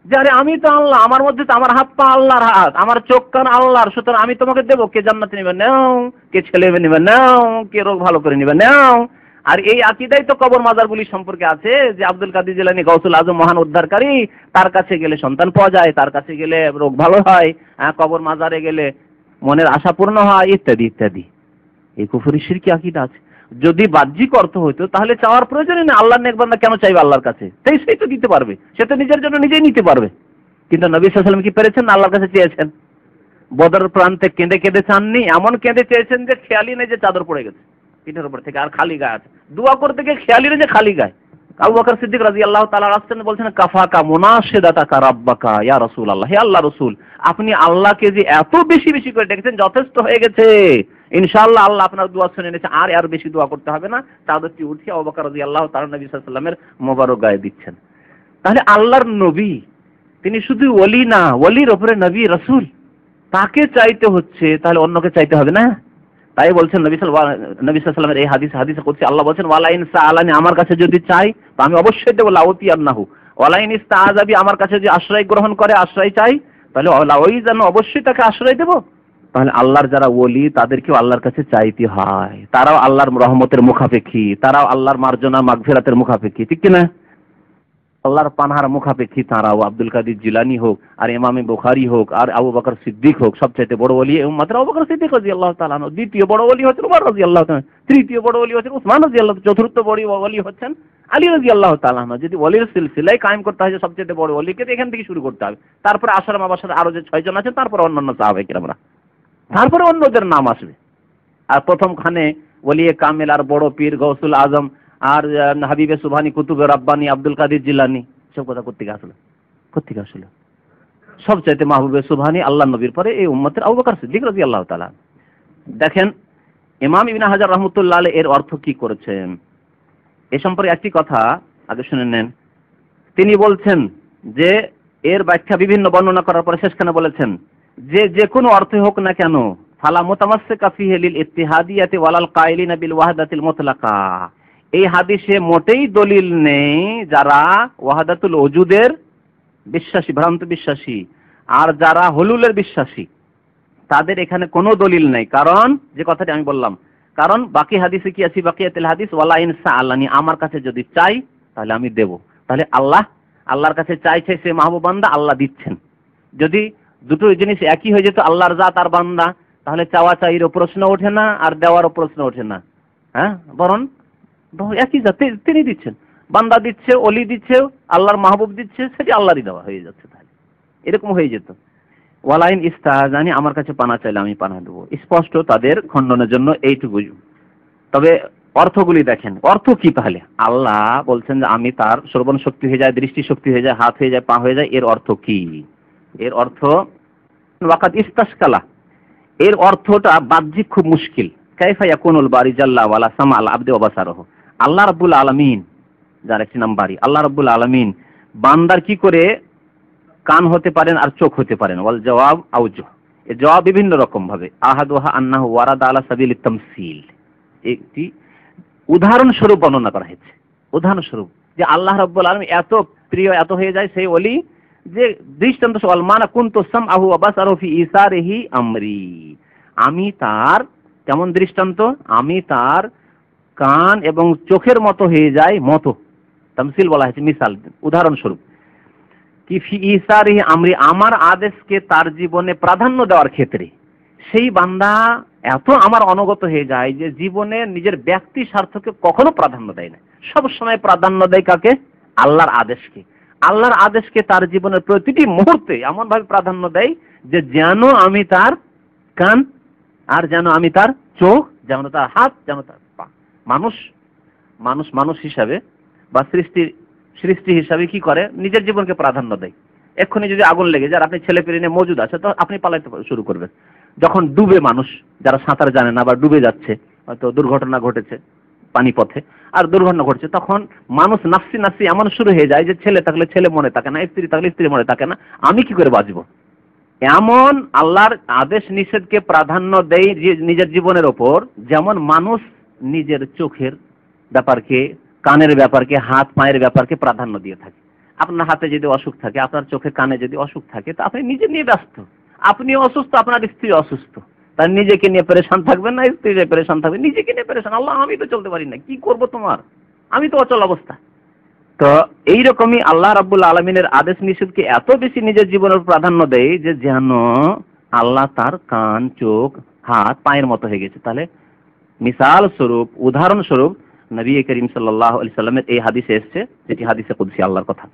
যে আরে আমি তো আল্লাহ আমার মধ্যে তো আমার হাত পা আল্লাহর হাত আমার চোখ কান আল্লাহর সুতরাং আমি তোমাকে দেবো কে জান্নাতে নেবে? নাও কে ছেলে নেবে? নাও কে রোগ ভালো করে নেবে? নাও। আর এই আকিদাই তো কবর মাজারগুলি সম্পর্কে আছে যে আব্দুল কাদির জিলানি গৌসুল আজম মহান উদ্ধারকারী তার কাছে গেলে সন্তান পাওয়া যায় তার কাছে গেলে রোগ ভালো হয় হ্যাঁ, কবর মাজারে গেলে মনের আশা পূর্ণ হয় ইত্যাদি ইত্যাদি। এই কুফুরি শিরকি আকিদা আছে। যদি বাহ্যিক অর্থ হইতো, তাহলে চাওয়ার প্রয়োজনই নেই। আল্লাহর নেকবান্দা কেন চাইবে আল্লাহর কাছে? তাই সেই তো দিতে পারবে। সে তো নিজের জন্য নিজেই নিতে পারবে। কিন্তু নবী সাল্লাম কি পেরেছেন না আল্লাহর কাছে চেয়েছেন? বদর প্রান্তে কেঁদে কেঁদে চাননি, এমন কেঁদে চেয়েছেন যে খেয়ালি নেই যে চাদর পড়ে গেছে। পিঠের উপর থেকে আর খালি গায়ে আছে। দোয়া করতে গিয়ে খেয়ালি নেই যে খালি গায়ে। আবু বকর সিদ্দিক রাজি আল্লাহ তালা আসছেন, বলছেন, কাফাকা মুনাশেদাতা রাব্বাকা, ইয়া রসুল আল্লাহ হে আল্লাহ রসুল, আপনি আল্লাহকে যে এত বেশি বেশি করে ডেকেছেন, যথেষ্ট হয়ে গেছে। ইনশাআল্লাহ আল্লাহ আপনার দোয়া শুনে নিয়েছে। আর আর বেশি দোয়া করতে হবে না। চাদরটি উঠিয়ে আবু বকর রাজি আল্লাহ তালা নবী সাল্লামের মোবারক গায়ে দিচ্ছেন। তাহলে আল্লাহর নবী, তিনি শুধু ওলি না, ওলির ওপরে নবী, রসুল, তাকে চাইতে হচ্ছে, তাহলে অন্যকে চাইতে হবে না? তাই বলছেন নবী নবী সাল্লামের এই হাদিস হাদিসে করছে আল্লাহ বলছেন, ওয়ালাইন আলানি আমার কাছে যদি চাই, তো আমি অবশ্যই দেবো লাউতি আন্নাহু ওয়ালাইন ইস্তাআজাবি আমার কাছে যদি আশ্রয় গ্রহণ করে, আশ্রয় চাই, তাহলে ওই যেন অবশ্যই তাকে আশ্রয় দেবো। তাহলে আল্লাহর যারা ওলি, তাদেরকেও আল্লাহর কাছে চাইতে হয়। তারাও আল্লাহর রহমতের মুখাপেক্ষী। তারাও আল্লাহর মার্জনা, মাগফিরাতের মুখাপেক্ষী। ঠিক কিনা? আল্লাহর পানহার মুখাপেক্ষী তাঁরাও। আব্দুল কাদির জিলানি হোক, আর ইমামে বুখারি হোক, আর আবু বকর সিদ্দিক হোক, সবচাইতে বড় বলি মাত্র আবু বকর সিদ্দিক রাজি আল্লাহ তালান দ্বিতীয় বড় বলি হচ্ছেন উমর রাজি আল্লাহ তৃতীয় বড় বলি হচ্ছেন উসমান রাজি আল্লাহ চতুর্থ বড় বলি হচ্ছেন আলী রাজি আল্লাহ তালান যদি অলির সিলসিলাই কায়েম করতে হয় সবচেয়ে বড় অলিকে এখান থেকে শুরু করতে হবে। তারপরে আসার আবাসার আরও যে ছয়জন আছে তারপরে অন্যান্য সাহাবাহিকের আমরা তারপরে অন্যদের নাম আসবে। আর প্রথমখানে ওলিয়ে কামেল, আর বড় পীর গৌসুল আজম, আর হাবিবে সুবহানি, কুতুবে রাব্বানি, আব্দুল কাদির জিলানি, সব কথা কোথেকে আসলো? কোথেকে আসলো? সবচাইতে মাহবুবে সুবহানি আল্লাহ নবীর পরে এই উম্মতের আবু বকর সিদ্দিক রাজি আল্লাহ তালা দেখেন, ইমাম ইবিনা হাজার রহমতুল্লাহ এর অর্থ কি করেছেন? এ সম্পর্কে একটি কথা আগে শুনে নেন। তিনি বলছেন যে, এর ব্যাখ্যা বিভিন্ন বর্ণনা করার পরে শেষখানে বলেছেন যে যে কোনো অর্থে হোক না কেন, ফালা মোতামাসসিকা ফিহি লিল ইত্তিহাদিয়াতি ওয়ালাল কাইলিনা বিল ওয়াহদাতিল মুতলাকা। এই হাদিসে মোটেই দলিল নেই যারা ওয়াহাদাতুল ওজুদের বিশ্বাসী, ভ্রান্ত বিশ্বাসী, আর যারা হলুলের বিশ্বাসী। তাদের এখানে কোনো দলিল নেই, কারণ, যে কথাটি আমি বললাম, কারণ বাকি হাদিসে কি আছে, বাকিয়াতুল হাদিস? ওয়ালা ইনসা আল্লানি আমার কাছে যদি চাই, তাহলে আমি দেব। তাহলে আল্লাহ, আল্লাহর কাছে চাইছে সে মাহবুব বান্দা, আল্লাহ দিচ্ছেন। যদি দুটো জিনিস একই হয়ে যেত, আল্লাহর জাত আর বান্দা। তাহলে চাওয়া চাইরও প্রশ্ন ওঠে না, আর দেওয়ারও প্রশ্ন ওঠে না। হ্যাঁ? বরং একই জাত। তিনি দিচ্ছেন। বান্দা দিচ্ছে অলি দিচ্ছে, আল্লাহর মাহবুব দিচ্ছে, সেটি আল্লাহরই দেওয়া হয়ে যাচ্ছে তাহলে। এরকম হয়ে যেত। ওয়ালাইন ইস্তাহাজানি, আমার কাছে পানা চাইলে আমি পানা দেবো। স্পষ্ট তাদের খণ্ডনের জন্য এইটুকু। তবে অর্থগুলি দেখেন। অর্থ কি তাহলে? আল্লাহ বলছেন যে আমি তার শ্রবণ শক্তি হয়ে যায় দৃষ্টি শক্তি হয়ে যায়, হাত হয়ে যায়, পা হয়ে যায়, এর অর্থ কি? এর অর্থ ওয়াকাত ইস্তাসকালা। এর অর্থটা বাহ্যিক খুব মুশকিল। কাইফা ইয়াকুনুল বারি জাল্লা ওয়ালা সামা আল আবদি ওয়াবাসারহ আল্লাহ রাব্বুল আলামিন, যার একটি নাম বাড়ি, আল্লাহ রাব্বুল আলামিন বান্দার কি করে কান হতে পারেন আর চোখ হতে পারেন? ওয়াল জবাব আউজ। এর জবাব বিভিন্ন রকম ভাবে আহাদুহা আন্নাহু ওয়ারাদ আলা সাবিল তামসিল। একটি উদাহরণস্বরূপ বর্ণনা করা হয়েছে। উদাহরণস্বরূপ যে আল্লাহ রাব্বুল আলামিন এত প্রিয়, এত হয়ে যায় সেই ওলি যে দৃষ্টান্ত সওয়াল মানা কুনতু সামআহু ওয়া বাসারহু ফি ইসারিহি আমরি। আমি তার, কেমন দৃষ্টান্ত? আমি তার কান এবং চোখের মতো হয়ে যায়, মতো। তামসিল বলা হয়েছে, মিসাল, উদাহরণস্বরূপ। কি ফি ইসারিহি আমরি, আমার আদেশকে তার জীবনে প্রাধান্য দেওয়ার ক্ষেত্রে। সেই বান্দা এত আমার অনগত হয়ে যায় যে জীবনে নিজের ব্যক্তি স্বার্থকে কখনো প্রাধান্য দেয় না। সব সময় প্রাধান্য দেয় কাকে? আল্লাহর আদেশকে। আল্লাহর আদেশকে তার জীবনের প্রতিটি মুহূর্তে এমনভাবে প্রাধান্য দেয় যে যেন আমি তার কান আর যেন আমি তার চোখ, যেন তার হাত, যেন তার পা। মানুষ মানুষ মানুষ হিসাবে বা সৃষ্টির সৃষ্টি হিসাবে কি করে? নিজের জীবনকে প্রাধান্য দেয়। এক্ষুনি যদি আগুন লেগে যায় আপনি ছেলে পেলে নিয়ে মজুদ আছে, তো আপনি পালাইতে শুরু করবেন। যখন ডুবে মানুষ, যারা সাঁতার জানে না বা ডুবে যাচ্ছে, হয়তো দুর্ঘটনা ঘটেছে পানিপথে আর দুর্ঘটনা ঘটছে, তখন মানুষ নাফসি নাফসি এমন শুরু হয়ে যায় যে ছেলে থাকলে ছেলে মনে থাকে না, স্ত্রী থাকলে স্ত্রী মনে থাকে না, আমি কি করে বাঁচবো? এমন আল্লাহর আদেশ নিষেধকে প্রাধান্য দেয় নিজের জীবনের ওপর, যেমন মানুষ নিজের চোখের ব্যাপারকে, কানের ব্যাপারকে, হাত পায়ের ব্যাপারকে প্রাধান্য দিয়ে থাকে। আপনার হাতে যদি অসুখ থাকে, আপনার চোখে কানে যদি অসুখ থাকে, তা আপনি নিজে নিয়ে ব্যস্ত। আপনি অসুস্থ, আপনার স্ত্রী অসুস্থ। তার নিজেকে নিয়ে পরেশান থাকবেন না স্ত্রী পরেশান থাকবে নিজেকে নিয়ে পরেশান। আল্লাহ, আমি তো চলতে পারি না, কি করব তোমার? আমি তো অচল অবস্থা। তো এইরকমই আল্লাহ রাব্বুল আলমিনের আদেশ নিষেধকে এত বেশি নিজের জীবনের প্রাধান্য দেয় যে যেন আল্লাহ তার কান, চোখ, হাত, পায়ের মতো হয়ে গেছে। তাহলে মিসাল স্বরূপ, উদাহরণস্বরূপ নবী করিম সাল্লাহ আলি সাল্লামের এই হাদিসে এসছে, যেটি হাদিসে কুদ্সি, আল্লাহর কথা।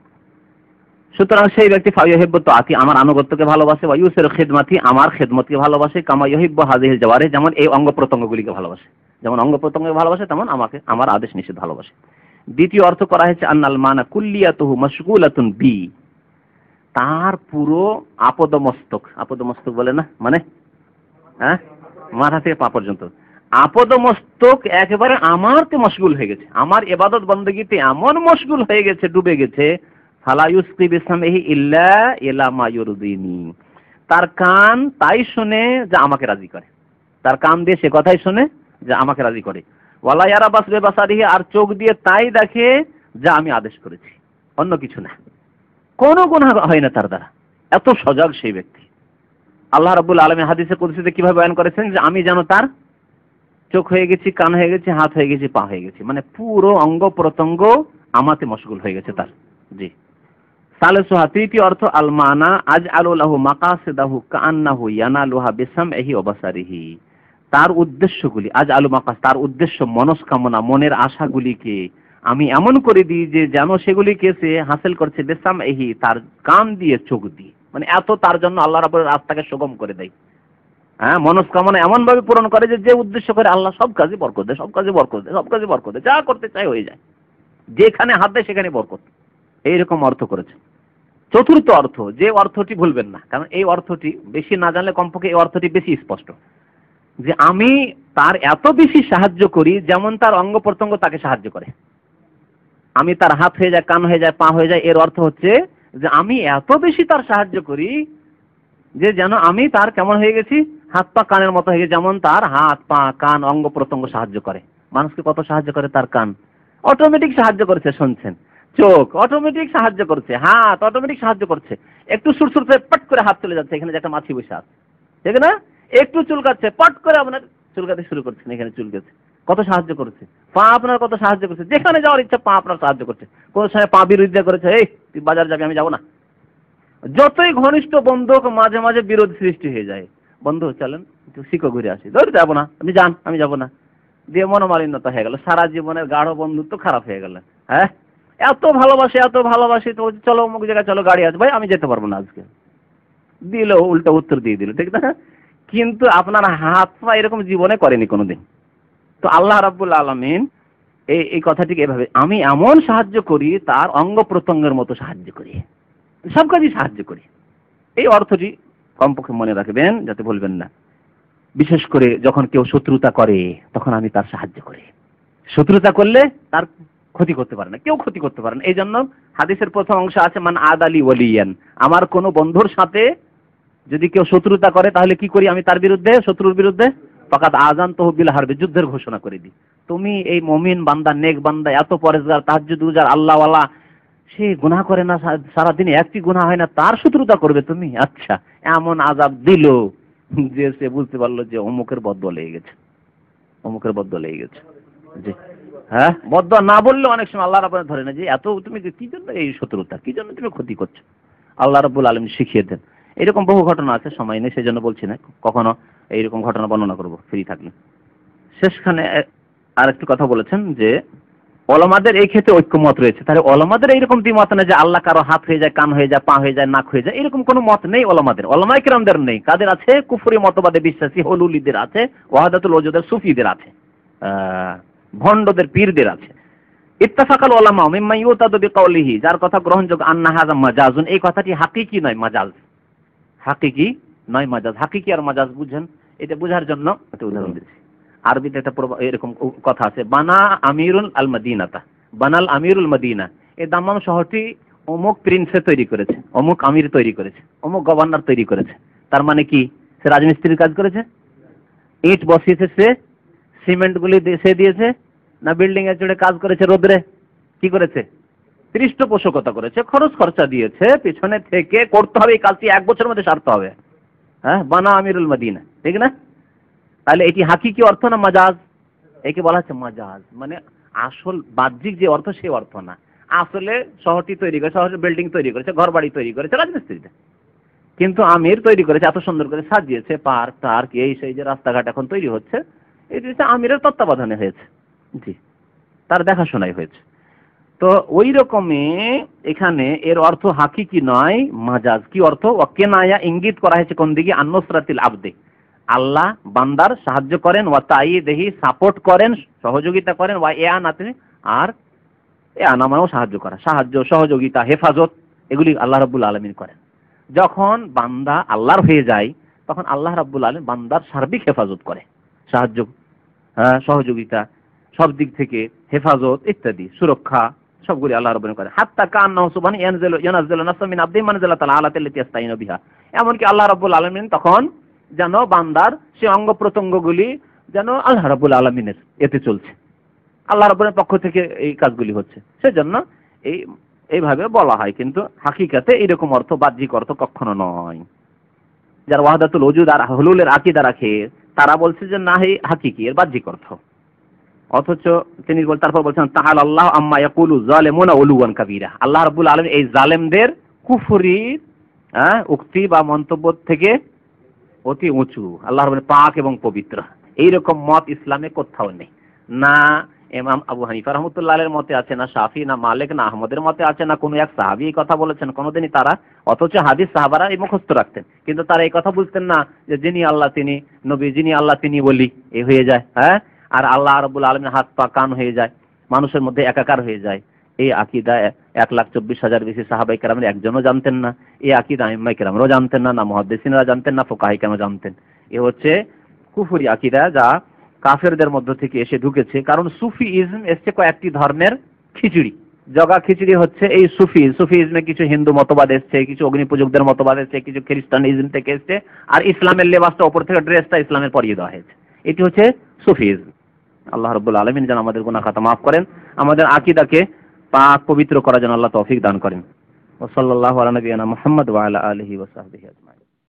সুতরাং সেই ব্যক্তি ফাইহিব্বত আতি আমার আনুগত্যকে ভালোবাসে বা ইউসের খেদমাতি, আমার খেদমতকে ভালোবাসে, কামা ইহিব্ব হাজিহিল জওয়ারে যেমন এই অঙ্গ প্রত্যঙ্গগুলিকে ভালোবাসে। যেমন অঙ্গ প্রত্যঙ্গকে ভালোবাসে, তেমন আমাকে, আমার আদেশ নিষেধ ভালোবাসে। দ্বিতীয় অর্থ করা হয়েছে, আন্নাল মানা কুল্লিয়াতুহু মশগুলাতুন বি। তার পুরো আপদমস্তক আপদমস্তক বলে না? মানে? হ্যাঁ? মাথা থেকে পা পর্যন্ত। আপদ মস্তক একেবারে আমারতে মশগুল হয়ে গেছে। আমার এবাদত বন্দগীতে এমন মশগুল হয়ে গেছে, ডুবে গেছে ফালায়ুসকি বিসলামহি ইল্লা ইলা মায়ুরদিনী তার কান তাই শুনে যে আমাকে রাজি করে। তার কান দিয়ে সে কথাই শুনে যে আমাকে রাজি করে। ওয়ালা ইয়ারা বাস বেবাসারিহি আর চোখ দিয়ে তাই দেখে যা আমি আদেশ করেছি। অন্য কিছু না। কোনো গুণা হয় না তার দ্বারা। এত সজাগ সেই ব্যক্তি। আল্লাহ রাবুল আলমী হাদিসে কুদসিতে কীভাবে বয়ান করেছেন যে আমি যেন তার চোখ হয়ে গেছি, কান হয়ে গেছি, হাত হয়ে গেছি, পা হয়ে গেছি। মানে পুরো অঙ্গ প্রত্যঙ্গ আমাতে মশগুল হয়ে গেছে তার। জি। সালেসুহা তৃতীয় অর্থ আল আজ আলুল্লাহু মাকাসিদাহু কান্নাহু ইয়ানালুহা বিসাম এহি অবাসারিহি তার উদ্দেশ্যগুলি আজ আলু মাকাস, তার উদ্দেশ্য মনস্কামনা, মনের আশাগুলিকে আমি এমন করে দিই যে যেন সেগুলিকে সে হাসিল করছে বেসাম এহি তার কান দিয়ে চোখ দিয়ে। মানে এত তার জন্য আল্লাহ রাবুল রাস্তাকে সুগম করে দেয়। হ্যাঁ মনস্কামনা এমন ভাবে পূরণ করে যে যে উদ্দেশ্য করে আল্লাহ সব কাজে বরকত দেয়, সব কাজে বরকত দেয়, সব কাজে বরকত দেয়, যা করতে চাই হয়ে যায়। যেখানে হাত দেয় সেখানে বরকত। এইরকম অর্থ করেছে। চতুর্থ অর্থ, যে অর্থটি ভুলবেন না। কারণ এই অর্থটি বেশি না জানলে কমপক্ষে এই অর্থটি বেশি স্পষ্ট। যে আমি তার এত বেশি সাহায্য করি, যেমন তার অঙ্গ প্রত্যঙ্গ তাকে সাহায্য করে। আমি তার হাত হয়ে যায়, কান হয়ে যায়, পা হয়ে যায়, এর অর্থ হচ্ছে যে আমি এত বেশি তার সাহায্য করি যে যেন আমি তার কেমন হয়ে গেছি? হাত, পা, কানের মতো হয়ে গেছে, যেমন তার হাত, পা, কান, অঙ্গ প্রত্যঙ্গ সাহায্য করে। মানুষকে কত সাহায্য করে তার কান? অটোমেটিক সাহায্য করেছে, শুনছেন। চোখ অটোমেটিক সাহায্য করছে, হাত অটোমেটিক সাহায্য করছে। একটু সুরসুর করে পট করে হাত চলে যাচ্ছে, এখানে যে একটা মাছি বসে আছে। ঠিক না? একটু চুলকাচ্ছে পট করে আপনার চুলকাতে শুরু করছেন এখানে চুলকেছে কত সাহায্য করছে? পা আপনার কত সাহায্য করছে? যেখানে যাওয়ার ইচ্ছা পা আপনার সাহায্য করছে। কোন সময় পা বিরোধিতা করেছে, এই, তুই বাজার যাবি, আমি যাব না। যতই ঘনিষ্ঠ বন্ধুক মাঝে মাঝে বিরোধ সৃষ্টি হয়ে যায়। বন্ধু, চলেন, একটু শিখো ঘুরে আসি। ধরে, যাব না, আপনি যান, আমি যাব না। দিয়ে মনোমালিন্যতা হয়ে গেল। সারা জীবনের গাঢ় বন্ধুত্ব খারাপ হয়ে গেল। হ্যাঁ? এত ভালোবাসে, এত ভালোবাসি, তো চলো অমুক জায়গায়, চলো গাড়ি আছে ভাই আমি যেতে পারব না আজকে। দিল, উল্টো উত্তর দিয়ে দিল, ঠিক না? কিন্তু আপনার হাত পা এরকম জীবনে করেনি কোনোদিন। তো আল্লাহ রাব্বুল আলমিন এই এই কথাটিকে এভাবে, আমি এমন সাহায্য করি, তার অঙ্গ প্রত্যঙ্গের মতো সাহায্য করি। সব কাজই সাহায্য করি। এই অর্থটি কমপক্ষে মনে রাখবেন, যাতে বলবেন না। বিশেষ করে যখন কেউ শত্রুতা করে, তখন আমি তার সাহায্য করি। শত্রুতা করলে তার ক্ষতি করতে পারে না, কেউ ক্ষতি করতে পারে না। এই জন্য হাদিসের প্রথম অংশ আছে, মান আদ আলী ওলিয়ান। আমার কোনো বন্ধুর সাথে যদি কেউ শত্রুতা করে, তাহলে কি করি আমি তার বিরুদ্ধে? শত্রুর বিরুদ্ধে? ফাকাত আজান তহবিল হারবে। যুদ্ধের ঘোষণা করে দিই। তুমি এই মমিন বান্দা, নেক বান্দা, এত পরেজগার, তাহাজ্জুদ, উজার, আল্লাহওয়ালা, সে গুনাহ করে না সারাদিন একটি গুনাহ হয় না, তার শত্রুতা করবে তুমি? আচ্ছা এমন আজাব দিল যে সে বুঝতে পারল যে অমুকের বদ্ধ লেগে গেছে। অমুকের বদ্ধ লেগে গেছে। জি। হ্যাঁ? বদ্ধ না বললে অনেক সময় আল্লাহ রাবুল ধরে না যে এত তুমি কি জন্য এই শত্রুতা? কি জন্য তুমি ক্ষতি করছ? আল্লাহ রাবুল আলম শিখিয়ে দেন। এরকম বহু ঘটনা আছে, সময় নেই, সেজন্য বলছি না। কখনো এইরকম ঘটনা বর্ণনা করব ফ্রি থাকলে। শেষখানে আর একটু কথা বলেছেন যে অলমাদের এই ক্ষেত্রে ঐক্যমত রয়েছে। তাহলে অলমাদের এইরকম দ্বিমত নেই যে আল্লাহ কারও হাত হয়ে যায়, কান হয়ে যায়, পা হয়ে যায়, নাক হয়ে যায়? এরকম কোনো মত নেই ওলামাদের। ওলামাই কিরামদের নেই। কাদের আছে? কুফুরি মতবাদে বিশ্বাসী, হলুলিদের আছে, ওয়াহাদাতুল ওজুদের সুফিদের আছে। ভণ্ডদের পীরদের আছে। ইত্তাফাকাল ওলামা মিম্মা ইউতাদু বিকাউলিহি যার কথা গ্রহণযোগ্য আন্না হাযা মাজাজুন এই কথাটি হাকিকি নয় মাজাজ। হাকিকি নয় মাজাজ। হাকিকি আর মাজাজ বুঝেন? এটা বোঝার জন্য একটা উদাহরণ দিচ্ছি। আরবিতে একটা এরকম কথা আছে বানা আমিরুল আল মদিনাতা বানাল আমিরুল মদিনা। এই দাম্মাম শহরটি অমুক প্রিন্সে তৈরি করেছে অমুক আমির তৈরি করেছে অমুক গভর্নর তৈরি করেছে। তার মানে কি? সে রাজমিস্ত্রির কাজ করেছে? ইট বসিয়েছে সে সিমেন্টগুলি সে দিয়েছে, না বিল্ডিং এর চড়ে কাজ করেছে রোদ্রে? কি করেছে? পৃষ্ঠপোষকতা করেছে, খরচ খরচা দিয়েছে, পিছনে থেকে করতে হবে, এই কাজটি এক বছরের মধ্যে সারতে হবে। হ্যাঁ বানা আমিরুল মদিনা, ঠিক না? তাহলে এটি হাকিকি অর্থ না মাজাজ? একে বলা হচ্ছে মাজাজ মানে আসল বাহ্যিক যে অর্থ সেই অর্থ না। আসলে শহরটি তৈরি করেছে, শহরের বিল্ডিং তৈরি করেছে ঘর বাড়ি তৈরি করেছে, রাজমিস্ত্রিতে। কিন্তু আমির তৈরি করেছে, এত সুন্দর করে সাজিয়েছে, পার্ক, টার্ক, এই সেই যে রাস্তাঘাট এখন তৈরি হচ্ছে এটি আমিরের তত্ত্বাবধানে হয়েছে। জি। তার দেখাশোনাই হয়েছে। তো ওই রকমে এখানে এর অর্থ হাকিকি নয়, মাজাজ। কি অর্থ? কেনায়া ইঙ্গিত করা হয়েছে কোন দিকে? আন্নসরাতিল আবদে। আল্লাহ বান্দার সাহায্য করেন, ওয়া তাই দেহি সাপোর্ট করেন, সহযোগিতা করেন, ওয়া এ আনাতে আর এ আনামাও সাহায্য করা। সাহায্য, সহযোগিতা, হেফাজত, এগুলি আল্লাহ রাব্বুল আলমিন করেন। যখন বান্দা আল্লাহর হয়ে যায়, তখন আল্লাহ রাব্বুল আলম বান্দার সার্বিক হেফাজত করে। সাহায্য হ্যাঁ সহযোগিতা, সব দিক থেকে হেফাজত ইত্যাদি, সুরক্ষা, সবগুলি আল্লাহ রব্বুল করে হাত্তা কান্নাহু সুবহান ইয়ানজিলু ইয়ানজিলু নাসমিন মিন আবদি মানজিলা তাআলা আলাতি আল্লাতি ইস্তাইনু বিহা। এমনকি আল্লাহ রাব্বুল আলামিন তখন যেন বান্দার সে অঙ্গ প্রত্যঙ্গগুলি যেন আল্লাহ রাবুল আলমিনের এতে চলছে। আল্লাহ রাবুলের পক্ষ থেকে এই কাজগুলি হচ্ছে। সেজন্য এই, এইভাবে বলা হয়, কিন্তু হাকিকাতে এইরকম অর্থ বাহ্যিক অর্থ কখনো নয়। যারা ওয়াহাদাতুল ওজুদ আর হলুলের আকিদা রাখে তারা বলছে যে না এই হাকিকি, এর বাহ্যিক অর্থ। অথচ তিনি বল, তারপর বলছেন, তাহাল আল্লাহ আম্মা ইয়াকুলু জালেমুনা উলুয়ান কাবীরা। আল্লাহ রাব্বুল আলামিন এই জালেমদের কুফরি হ্যাঁ উক্তি বা মন্তব্য থেকে অতি উঁচু। আল্লাহ পাক এবং পবিত্র। এইরকম মত ইসলামে কোথাও নেই। না ইমাম আবু হানিফা রহমতুল্লাহ এর মতে আছে না, শাফি না মালিক না আহমদের মতে আছে না, কোনো এক সাহাবি এই কথা বলেছেন, কোনোদিনই তারা অথচ হাদিস সাহাবারা এই মুখস্থ রাখতেন। কিন্তু তারা এই কথা বুঝতেন না যে যিনি আল্লাহ তিনি, নবী যিনি আল্লাহ তিনি বলি এই হয়ে যায় হ্যাঁ? আর আল্লাহ রবুল আলমের হাত পা কান হয়ে যায়, মানুষের মধ্যে একাকার হয়ে যায়। এই আকিদা এক লাখ চব্বিশ হাজার বেশি সাহাবাই কেরামের একজনও জানতেন না, এই আকিদা আইম্মাই কেরামরাও জানতেন না না মহাদ্দেসিনরা জানতেন, না ফোকাহি কেন জানতেন। এ হচ্ছে কুফুরি আকিদা যা কাফেরদের মধ্য থেকে এসে ঢুকেছে। কারণ সুফি ইজম এসছে কয়েকটি ধর্মের খিচুড়ি। জগা খিচুড়ি হচ্ছে এই সুফি। সুফি ইজমে কিছু হিন্দু মতবাদ এসছে, কিছু অগ্নি পূজকদের মতবাদ এসছে, কিছু খ্রিস্টান ইজম থেকে এসছে, আর ইসলামের লেবাসটা ওপর থেকে ড্রেসটা ইসলামের পরিয়ে দেওয়া হয়েছে। এটি হচ্ছে সুফি ইজম আল্লাহ রব্বুল আলমিন যেন আমাদের গুনাহ খাতা মাফ করেন, আমাদের আকিদাকে পাক পবিত্র করার জন্য আল্লাহ তৌফিক দান করেন। ওসল্লাহ আলা নবিয়ানা মুহাম্মদ ওয়া আলা আলিহি ওয়া সাহবিহি আজমাইন।